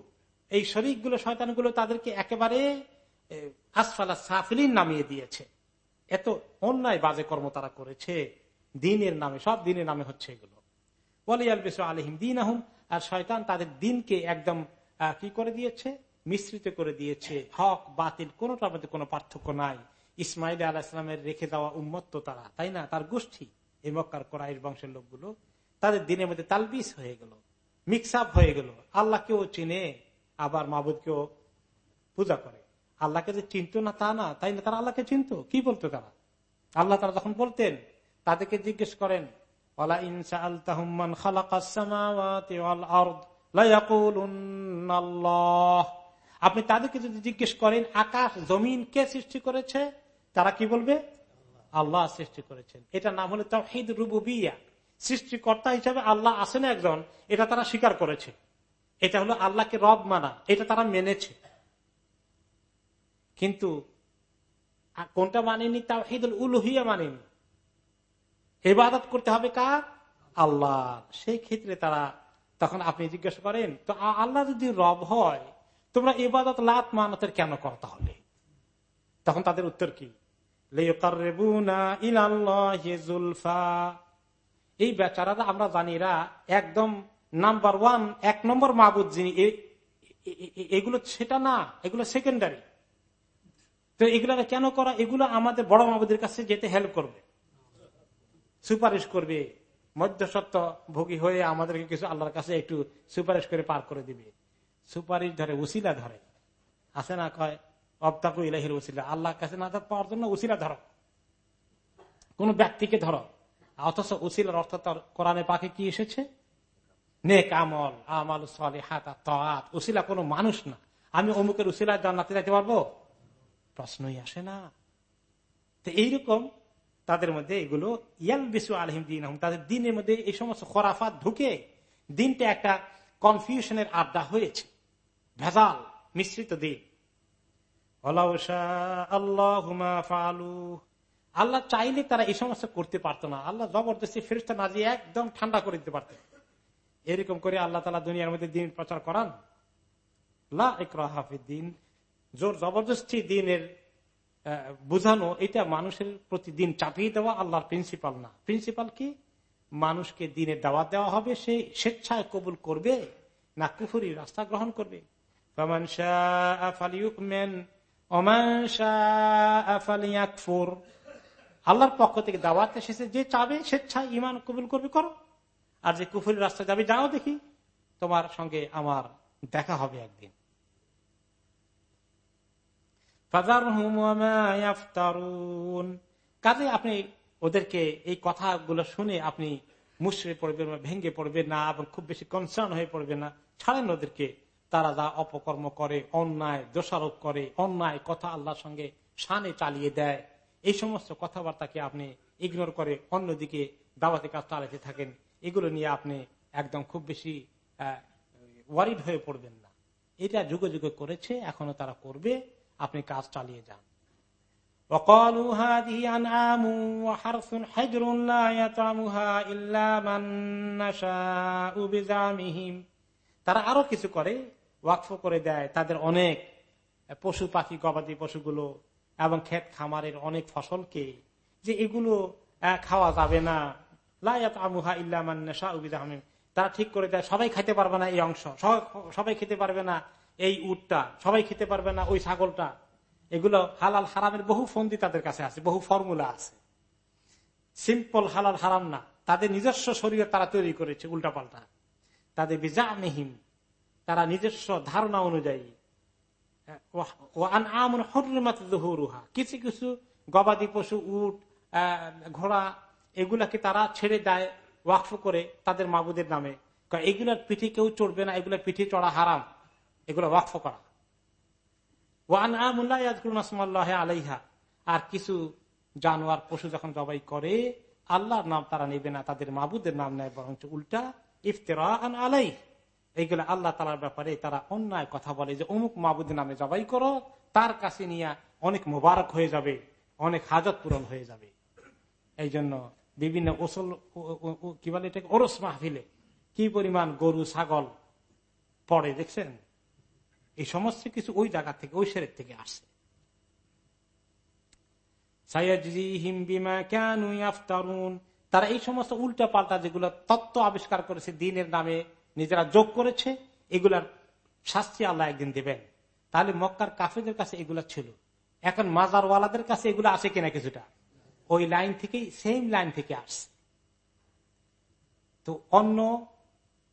এই শরিকগুলো, শয়তানগুলো তাদেরকে একেবারে আসফালা সাফিলিন নামিয়ে দিয়েছে। এত অন্যায় বাজে কর্ম তারা করেছে। দিনের নামে, সব দিনের নামে হচ্ছে এগুলো। বেশ আলহিম দিন আহম আর শয়তান তাদের দিনকে একদম কি করে দিয়েছে? মিশ্রিত করে দিয়েছে। হক, বাতিল, কোনটার মধ্যে কোনো পার্থক্য নাই। ইসমাইল আলাহ ইসলামের রেখে দেওয়া উন্মত্ত তারা, তাই না? তার গোষ্ঠী। এই মক্কার কোরআশ বংশের লোকগুলো, তাদের দিনের মধ্যে তালবিস হয়ে গেল মিক্স আপ হয়ে গেল। আল্লাহকেও চিনে, আবার মাহবুদকেও পূজা করে। আল্লাহকে যে চিনত না তা না, তাই না? তারা আল্লাহকে চিনত। কি বলতো তারা? আল্লাহ তারা যখন বলতেন, তাদেরকে জিজ্ঞেস করেন আপনি তাদেরকে যদি জিজ্ঞেস করেন, আকাশ, জমিন কে সৃষ্টি করেছে? তারা কি বলবে? আল্লাহ সৃষ্টি করেছেন। এটা নাম হলো তাহিদ রুবুবিয়া। সৃষ্টিকর্তা হিসাবে আল্লাহ আসেন একজন, এটা তারা স্বীকার করেছে। এটা হলো আল্লাহকে রব মানা, এটা তারা মেনেছে। কিন্তু কোনটা মানেনি তাও ঈদুল উলুহিয়া মানেনি এবাদত করতে হবে কার? আল্লাহ। সেই ক্ষেত্রে তারা, তখন আপনি জিজ্ঞেস করেন, তো আল্লাহ যদি রব হয় তোমরা এবাদত লাত মানতের কেন কর তাহলে? তখন তাদের উত্তর কি? এই বেচারারা আমরা জানি এরা একদম নাম্বার ওয়ান, এক নম্বর মাহবুদ যিনি এগুলো সেটা না, এগুলো সেকেন্ডারি। তো এগুলো কেন করা? এগুলো আমাদের বড় মাহবুদের কাছে যেতে হেল্প করবে। সুপারিশ করবে। মধ্যসত্ত্ব ভোগী হয়ে আমাদেরকে কিছু আল্লাহর কাছে একটু সুপারিশ করে পার করে দিবে। সুপারিশ ধরে, উসিলা ধরে। আসে না কয়, অবতাকু ইলাহির উসিলা। আল্লাহর কাছে না পাওয়ার জন্য উসিলা ধরো। কোন ব্যক্তিকে ধরো। অথচ উসিলার অর্থ তার কোরআনে পাখি কি এসেছে? নেক আমল আমল আমাল হাত উসিলা কোনো মানুষ না। আমি অমুকের উসিলা জান্নাতে যাইতে পারব? প্রশ্নই আসে না। তো এইরকম তাদের মধ্যে এগুলো ইয়াল বিশু আলহিম দিন তাদের দিনের মধ্যে এই সমস্ত খরাফাত ঢুকে, দিনটা একটা কনফিউশনের আড্ডা হয়েছে। ভেজাল, মিশ্রিত দিন। আল্লাহ চাইলে তারা এই সমস্ত করতে পারতো না। আল্লাহ জবরদস্তি ফেরিস্তা না দিয়ে একদম ঠান্ডা করে দিতে পারতেন। এরকম করে আল্লাহ তালা দুনিয়ার মধ্যে দিন প্রচার করান। দিন। জোর জবরদস্তি দিনের বুঝানো, এটা মানুষের প্রতিদিন চাপিয়ে দেওয়া আল্লাহর প্রিন্সিপাল না। প্রিন্সিপাল কি? মানুষকে দিনের দাওয়াত দেওয়া হবে, সে স্বেচ্ছায় কবুল করবে না কুফুরি রাস্তা গ্রহণ করবে। আল্লাহর পক্ষ থেকে দাওয়াত এসেছে, যে চাবে স্বেচ্ছায় ইমান কবুল করবে, করো। আর যে কুফুরি রাস্তা যাবে, যাও দেখি, তোমার সঙ্গে আমার দেখা হবে একদিন। কাজে আপনি ওদেরকে এই কথাগুলো শুনে আপনি মুশরে পড়বেন ভেঙ্গে পড়বেন না, এবং খুব বেশি কনসার্ন হয়ে পড়বে না। ছাড়েন ওদেরকে। তারা যা অপকর্ম করে, অন্যায়, দোষারোপ করে, অন্যায় কথা আল্লাহর সঙ্গে সানে চালিয়ে দেয়, এই সমস্ত কথাবার্তাকে আপনি ইগনোর করে অন্যদিকে দাওয়াতে কাজ চালাতে থাকেন, এগুলো নিয়ে আপনি একদম খুব বেশি ওয়ারিড হয়ে পড়বেন না। এটা যুগে যুগে করেছে, এখনও তারা করবে, আপনি কাজ চালিয়ে যান। তারা আরও কিছু করে ওয়াকফ করে দেয়, তাদের অনেক পশু পাখি, গবাদি পশুগুলো এবং ক্ষেত খামারের অনেক ফসলকে যে এগুলো খাওয়া যাবে না। লায়াত আমুহা ইল্লামান তারা ঠিক করে দেয়, সবাই খাইতে পারবে না এই অংশ। সবাই খেতে পারবে না এই উটটা। সবাই খেতে পারবে না ওই ছাগলটা। এগুলো হালাল হারামের বহু ফন্দি তাদের কাছে আছে, বহু ফর্মুলা আছে। সিম্পল হালাল হারাম না। তাদের নিজস্ব শরীরে তারা তৈরি করেছে উল্টাপাল্টা। তাদের বিজামহীন তারা নিজস্ব ধারণা অনুযায়ী। কিছু কিছু গবাদি পশু, উট ঘোড়া, এগুলাকে তারা ছেড়ে দেয়, ওয়াকফ করে তাদের মাবুদের নামে। এগুলার পিঠে কেউ চড়বে না, এগুলার পিঠে চড়া হারাম। এগুলো ওয়াকফ করা। ওয়ান আমুল্লাহ আলাইহা। আর কিছু জানোয়ার পশু যখন জবাই করে, আল্লাহর নাম তারা নেবে না, তাদের মাবুদের নাম নেয় বরং উল্টা ইফতেরা আন আলাই এইগুলো আল্লাহ তালার ব্যাপারে তারা অন্যায় কথা বলে যে, অমুক মাবুদের নামে জবাই করো, তার কাছে নিয়ে অনেক মোবারক হয়ে যাবে, অনেক হাজত পূরণ হয়ে যাবে। এই জন্য বিভিন্ন ওসল কি বলে এটাকে? ওরস মাহফিলে কি পরিমাণ গরু, ছাগল পড়ে, দেখছেন? এই সমস্ত কিছু ওই জায়গা থেকে, ওই সেরের থেকে আসে তারা এই সমস্ত উল্টা পাল্টা যেগুলো তত্ত্ব আবিষ্কার করেছে দিনের নামে নিজেরা যোগ করেছে, এগুলার শাস্তি আল্লাহ একদিন দেবেন। তাহলে মক্কার কাফেদের কাছে এগুলা ছিল। এখন মাজারওয়ালাদের কাছে এগুলো আছে কিনা কিছুটা? ওই লাইন থেকেই সেম লাইন থেকে আসছে। তো অন্য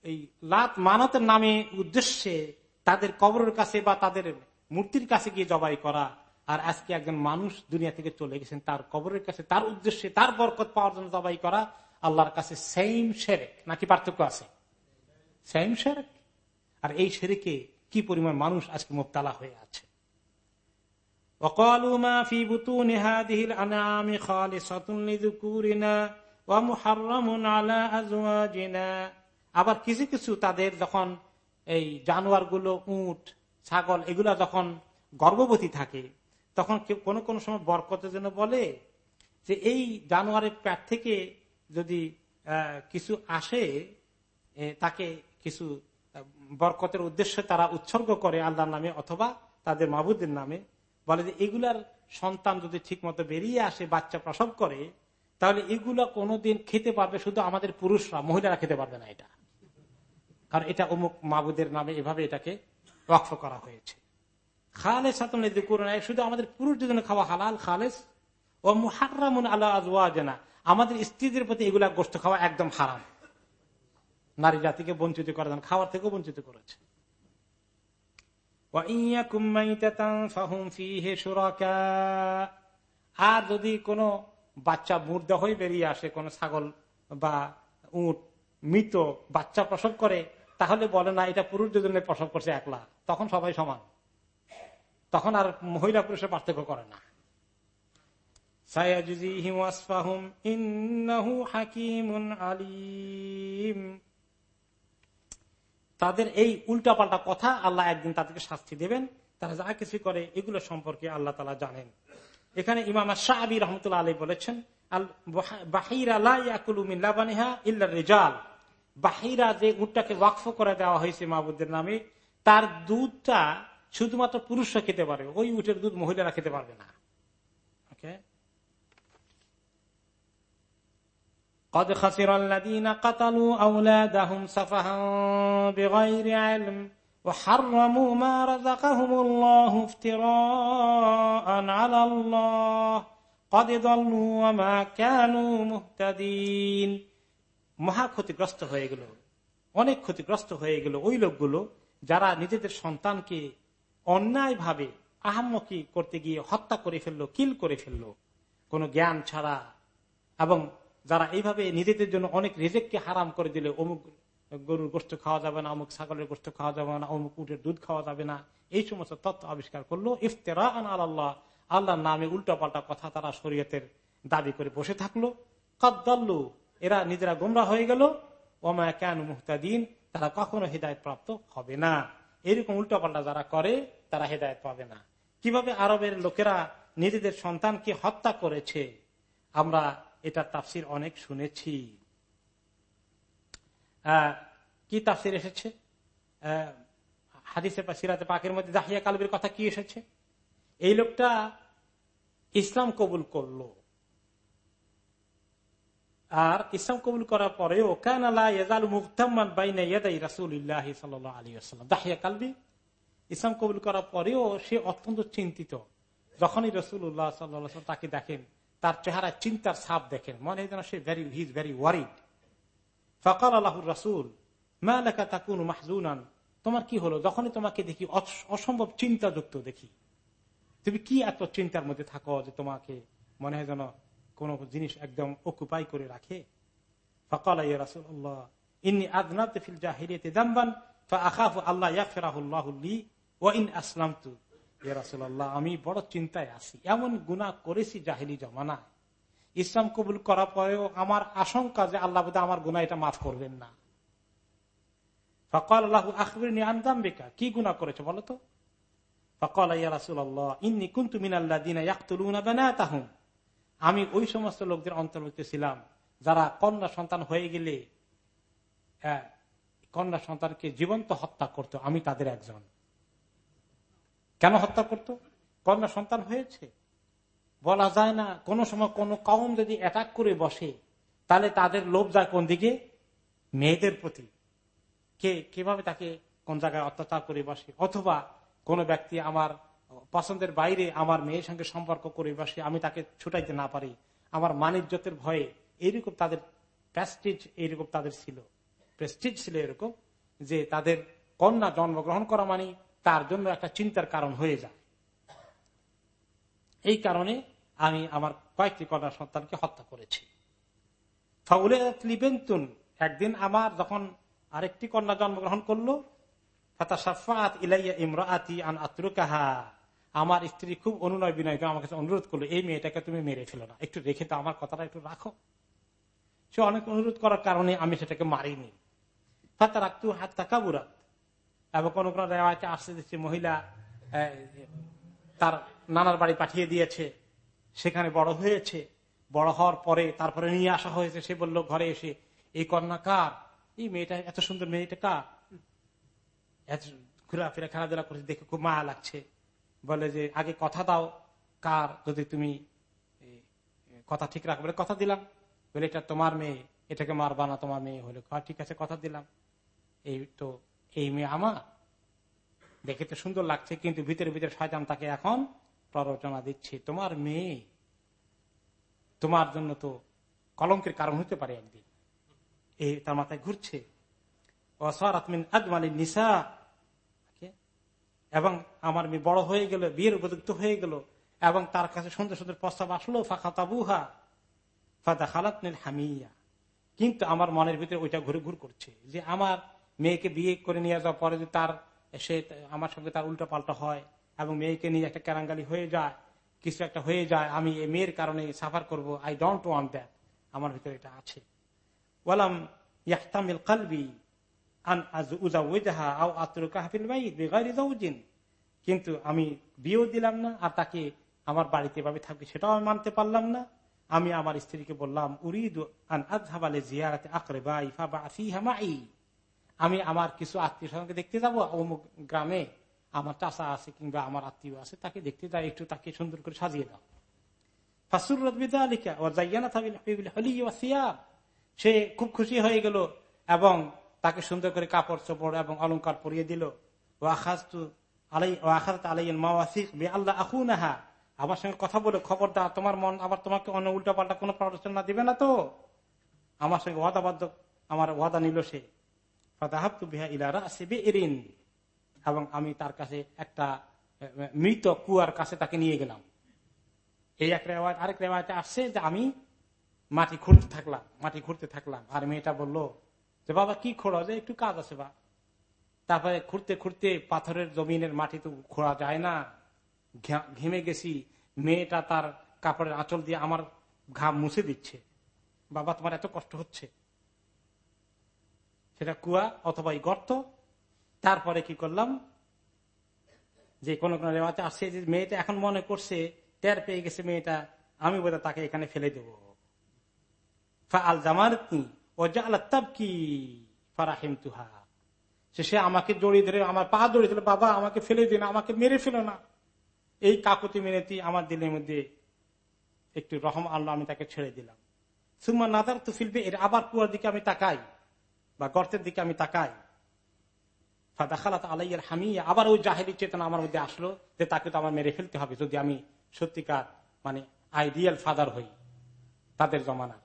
এই লাত মানতের নামে উদ্দেশ্যে তাদের কবরের কাছে বা তাদের মূর্তির কাছে গিয়ে জবাই করা, আর আজকে একজন মানুষ দুনিয়া থেকে চলে গেছেন, তার কবরের কাছে, তার উদ্দেশ্যে, তার বরকত পাওয়ার জন্য জবাই করা, আল্লাহর কাছে সেম শেরেক নাকি পার্থক্য আছে? সেম শেরেক আর এই শেরেকে কি পরিমাণ মানুষ আজকে মোবতালা হয়ে আছে وقالوا ما في بطون هذه الأنعام خالصة لذكورنا ومحرم على أزواجنا আবার কিছু কিছু তাদের যখন এই জানোয়ার গুলো উট ছাগল এগুলা যখন গর্ভবতী থাকে তখন কেউ কোনো কোনো সময় বরকতের জন্য বলে যে এই জানোয়ারের পেট থেকে যদি আহ, কিছু আসে এ, তাকে কিছু বরকতের উদ্দেশ্যে তারা উৎসর্গ করে আল্লাহর নামে অথবা তাদের মাহবুদের নামে। বলে যে এগুলার সন্তান যদি ঠিক মতো বেরিয়ে আসে, বাচ্চা প্রসব করে, তাহলে এগুলা কোনোদিন খেতে পারবে শুধু আমাদের পুরুষরা, মহিলারা খেতে পারবে না এটা। কারণ এটা অমুক মাবুদের নামে এভাবে এটাকে ওয়াকফ করা হয়েছে। খালেস শুধু আমাদের পুরুষদের জন্য খাওয়া হালাল, খালেস। ও মুহারামুন আল্লাহ আজওয়াজনা, আমাদের স্ত্রীদের প্রতি এগুলা গোষ্ঠ খাওয়া একদম হারাম। নারী জাতিকে বঞ্চিত করার জন্য খাওয়ার থেকেও বঞ্চিত করেছে। আর যদি কোন বাচ্চা মুর্দা হয়ে বেরিয়ে আসে, কোন ছাগল বা উঠ মৃত বাচ্চা প্রসব করে, তাহলে বলে, না, এটা পুরুষ দুজনে প্রসব করছে একলা তখন সবাই সমান। তখন আর মহিলা পুরুষের পার্থক্য করে না। সায়াজুজি হিমাসফাহুম ইন্নাহু হাকিমুন আলিম। তাদের এই উল্টাপাল্টা কথা আল্লাহ একদিন তাদেরকে শাস্তি দেবেন। তারা যা কিছু করে, এগুলো সম্পর্কে আল্লাহ তালা জানেন। এখানে ইমাম শাহাবি রহমতুল্লাহ আলী বলেছেন তার দুধটা শুধুমাত্র পুরুষরা খেতে পারবে ওই উটের দুধ মহিলারা খেতে পারবে না ওকে قد خسر الذين قتلوا أولادهم سفها بغير علم وحرموا ما رزقهم الله افتراء على الله قد ضلوا وما كانوا مهتدين মহা ক্ষতিগ্রস্ত হয়ে গেল অনেক ক্ষতিগ্রস্ত হয়ে গেল ওই লোকগুলো যারা নিজেদের সন্তানকে অন্যায়ভাবে আহাম্মকি করতে গিয়ে হত্যা করে ফেললো কিল করে ফেললো কোনো জ্ঞান ছাড়া এবং যারা এইভাবে নিজেদের জন্য অনেক রেজেককে হারাম করে দিলে অমুক গরুর গোষ্ঠ খাওয়া যাবে না, অমুক ছাগলের গোষ্ঠ খাওয়া যাবে না, অমুক উটের দুধ খাওয়া যাবে না, এই সমস্ত তত্ত্ব আবিষ্কার করল। ইফতেরা আল্লাহ আল্লাহর নামে উল্টা পাল্টা কথা তারা শরীয়তের দাবি করে বসে থাকল। কদ্দাল্লু এরা নিজেরা গোমরা হয়ে গেল। ওমায় কেন মুহতাদিন, তারা কখনো হৃদায়ত প্রাপ্ত হবে না। এরকম উল্টা পাল্টা যারা করে, তারা হেদায়ত পাবে না। কীভাবে আরবের লোকেরা নিজেদের সন্তানকে হত্যা করেছে? আমরা এটা তাফসির অনেক শুনেছি। কি তাফসির এসেছে? হাদিসে সিরাতে পাকের মধ্যে দাহিয়া কালবের কথা কি এসেছে? এই লোকটা ইসলাম কবুল করল। আর ইসলাম কবুল করার পরেও আসসালাম দাহিয়া কালবি, ইসলাম কবুল করার পরেও সে অত্যন্ত চিন্তিত। যখনই রসুল্লাহ তাকে দেখেন তার চেহারা চিন্তার ছাপ দেখেন। মনে হয় যেন সে ভেরি হিজ ভেরি ওয়ারিড ফকাল আল্লাহুর রাসুল, মা লেখা তাকুন মাহজুনান? তোমার কি হলো? যখনই তোমাকে দেখি অসম্ভব চিন্তাযুক্ত দেখি। তুমি কি এত চিন্তার মধ্যে থাকো যে তোমাকে মনে হয় যেন কোন জিনিস একদম অকুপাই করে রাখে? ফকাল রাসুল্লাহ ইন্নি আদনাত ফিল জাহিরিয়াতে দাম্বান আখাফ আল্লাহ ইয়াফেরাহুল্লাহুল্লি ও ইন আসলাম রাসুল্লাহ আমি বড় চিন্তায় আছি। এমন গুণা করেছি জাহিলি জমানায়। ইসলাম কবুল করার পরেও আমার আশঙ্কা যে আল্লাহ বোধ আমার গুণা এটা মাফ করবেন না। ফকাল আল্লাহ আখবির আন্দাম বেকা কি গুণা করেছে বলতো ফকাল রাসুল্লাহ ইন্নি কুন্তু মিনাল্লাহ দিনা আমি ওই সমস্ত লোকদের অন্তর্ভুক্ত ছিলাম, যারা কন্যা সন্তান হয়ে গেলে কন্যা সন্তানকে জীবন্ত হত্যা করত। আমি তাদের একজন। কেন হত্যা করত? কন্যা সন্তান হয়েছে? বলা যায় না, কোন সময় কোন কম যদি অ্যাটাক করে বসে, তাহলে তাদের লোভ যায় কোন দিকে? মেয়েদের প্রতি। কে, কীভাবে তাকে কোন জায়গায় অত্যাচার করে বসে? অথবা কোন ব্যক্তি আমার পছন্দের বাইরে আমার মেয়ের সঙ্গে সম্পর্ক করে বসে, আমি তাকে ছুটাইতে না পারি, আমার মানিজ্যতের ভয়ে এইরকম তাদের প্রেস্টিজ এইরকম তাদের ছিল। প্রেস্টিজ ছিল এরকম যে তাদের কন্যা জন্মগ্রহণ করা মানে তার জন্য একটা চিন্তার কারণ হয়ে যায়। এই কারণে আমি আমার কয়েকটি কন্যা সন্তানকে হত্যা করেছি। লিবেন্তুন একদিন আমার যখন আরেকটি কন্যা জন্মগ্রহণ করল আমার স্ত্রী খুব অনুনয় বিনয় আমার কাছে অনুরোধ করল, এই মেয়েটাকে তুমি মেরে ফেলো না। একটু রেখে তো আমার কথাটা একটু রাখো। সে অনেক অনুরোধ করার কারণে আমি সেটাকে মারিনি। ফাতা রাখতু হাত তাকা বুরাত এবং কোন কোন রেওয়াজে আসতে দিচ্ছে মহিলা তার নানার বাড়ি পাঠিয়ে দিয়েছে, সেখানে বড় হয়েছে। বড় হওয়ার পরে তারপরে নিয়ে আসা হয়েছে। সে বলল, ঘরে এসে, এই কন্যা কার? এই মেয়েটা, এত সুন্দর মেয়েটা কার? ঘোরাফেরা, খেলাধুলা করছে, দেখে খুব মায়া লাগছে। বলে যে, আগে কথা দাও, কার যদি তুমি কথা ঠিক রাখো। রাখবে কথা দিলাম। বলে, এটা তোমার মেয়ে, এটাকে মারবা না, তোমার মেয়ে হলে। ঠিক আছে, কথা দিলাম। এই তো এই মেয়ে আমার দেখে তো সুন্দর লাগছে, কিন্তু ভিতরে ভিতরে শয়তান তাকে এখন প্ররোচনা দিচ্ছে। তোমার মেয়ে, তোমার জন্য তো কলঙ্কের কারণ হতে পারে একদিন। এই তার মাথায় ঘুরছে। নিসা। এবং আমার মেয়ে বড় হয়ে গেল, বিয়ের উপযুক্ত হয়ে গেল, এবং তার কাছে সুন্দর সুন্দর প্রস্তাব আসলো ফাঁকা তাবুহা ফাদা খালাত হামিয়া। কিন্তু আমার মনের ভিতরে ওইটা ঘুরে ঘুর করছে যে আমার মেয়েকে বিয়ে করে নিয়ে যাওয়ার পরে যদি তার, সে আমার সঙ্গে তার উল্টো পাল্টা হয় এবং মেয়েকে নিয়ে একটা ক্যারাঙ্গালি হয়ে যায়, কিছু একটা হয়ে যায়, আমি এই মেয়ের কারণে সাফার করব আই ডোন্ট ওয়ান্ট দ্যাট আমার ভিতরে এটা আছে। ওয়ালাম ইয়াহতামিল কালবি কিন্তু আমি বিয়েও দিলাম না আর তাকে আমার বাড়িতে ভাবে থাকবে সেটাও আমি মানতে পারলাম না। আমি আমার স্ত্রীকে বললাম, উরিদ আন আজহাবালে জিয়ারাতে আকরে বাই ফাবা হামাই আমি আমার কিছু আত্মীয় স্বজনকে দেখতে যাব, অমুক গ্রামে আমার চাষা আছে কিংবা আমার আত্মীয় আছে, তাকে দেখতে যাই একটু তাকে সুন্দর করে সাজিয়ে দাও। সে খুব খুশি হয়ে গেল এবং তাকে সুন্দর করে কাপড় চোপড় এবং অলঙ্কার পরিয়ে দিল। ও আখাস্তু আলাই ও আখাত আলাই মাওয়াসিক আল্লাহ আহু নাহা আমার সঙ্গে কথা বলে খবর দা তোমার মন আবার তোমাকে অন্য উল্টা পাল্টা কোনো প্ররোচনা দিবে না তো? আমার সঙ্গে ওয়াদাবাদ্য আমার ওয়াদা নিল সে। এবং আমি তার কাছে একটা মৃত কুয়ার কাছে তাকে নিয়ে গেলাম। এই এক রেওয়াজ আরেক রেওয়াজে আসছে যে আমি মাটি খুঁড়তে থাকলাম, মাটি খুঁড়তে থাকলাম। আর মেয়েটা বলল, যে বাবা, কি খোঁড়ো? যে একটু কাজ আছে বা। তারপরে খুঁড়তে খুঁড়তে পাথরের জমিনের মাটি তো খোঁড়া যায় না। ঘেমে গেছি। মেয়েটা তার কাপড়ের আঁচল দিয়ে আমার ঘাম মুছে দিচ্ছে। বাবা, তোমার এত কষ্ট হচ্ছে। সেটা কুয়া অথবা গর্ত। তারপরে কি করলাম? যে কোন কোন রেওয়াতে আসছে যে মেয়েটা এখন মনে করছে, টের পেয়ে গেছে মেয়েটা, আমি বোধহয় তাকে এখানে ফেলে দেব। আল জামার কি ফারাহিম তুহা সে আমাকে জড়িয়ে ধরে, আমার পা জড়িয়ে দিল বাবা আমাকে ফেলে দিন আমাকে মেরে ফেলো না। এই কাকুতি মিনতি আমার দিনের মধ্যে একটু রহম আল্লাহ আমি তাকে ছেড়ে দিলাম। সুম্মা নাদার তু ফিলবে এর আবার কুয়ার দিকে আমি তাকাই। বা গর্তের দিকে আমি তাকাই। ফাদাখালাত আলাইয়ের হামিয়া, আবার ওই জাহেরি চেতনা আমার মধ্যে আসলো যে তাকে তো আমার মেরে ফেলতে হবে যদি আমি সত্যিকার মানে আইডিয়াল ফাদার হই তাদের জমানার।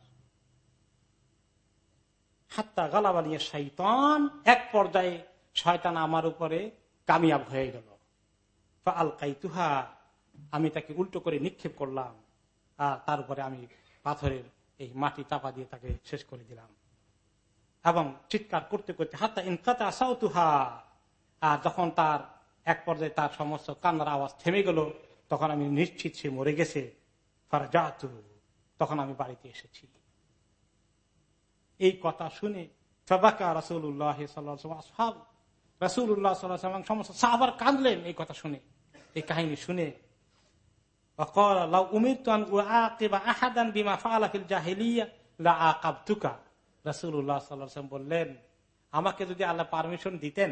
হাত্তা গালাবা নিয়ে শৈতান এক পর্যায়ে শয়তান আমার উপরে কামিয়াব হয়ে গেল। আল কাইতুহা আমি তাকে উল্টো করে নিক্ষেপ করলাম আর তারপরে আমি পাথরের এই মাটি চাপা দিয়ে তাকে শেষ করে দিলাম। এবং চিৎকার করতে করতে, হাত্তা ইনকাতা আসাও আর যখন তার এক পর্যায়ে তার সমস্ত কান্নার আওয়াজ থেমে গেল, তখন আমি নিশ্চিত সে মরে গেছে। তখন আমি বাড়িতে এসেছি। এই কথা শুনে সবাকা সমস্ত সাহাবার কাঁদলেন এই কথা শুনে। এই কাহিনী শুনে বললেন, আমাকে যদি আল্লাহ পারমিশন দিতেন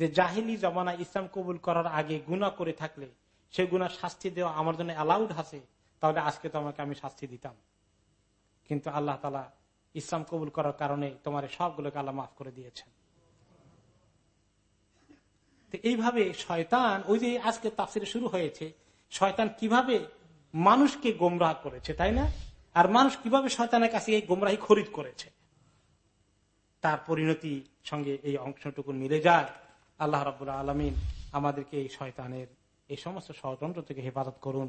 যে জাহিলি জমানা ইসলাম কবুল করার আগে গুণা করে থাকলে, সে গুণা শাস্তি দেওয়া আমার জন্য অ্যালাউড আছে, তাহলে আজকে তো আমাকে আমি শাস্তি দিতাম। কিন্তু আল্লাহ তালা ইসলাম কবুল করার কারণে তোমার সবগুলোকে আল্লাহ মাফ করে দিয়েছেন। এইভাবে শয়তান, ওই যে আজকে তাফসিরে শুরু হয়েছে, শয়তান কীভাবে মানুষকে গোমরাহ করেছে, তাই না? আর মানুষ কীভাবে শয়তানের কাছে এই গোমরাহি খরিদ করেছে? তার পরিণতি সঙ্গে এই অংশটুকু মিলে যায়। আল্লাহ রাবুল্লাহ আলমিন আমাদেরকে এই শয়তানের এই সমস্ত ষড়যন্ত্র থেকে হেফাজত করুন।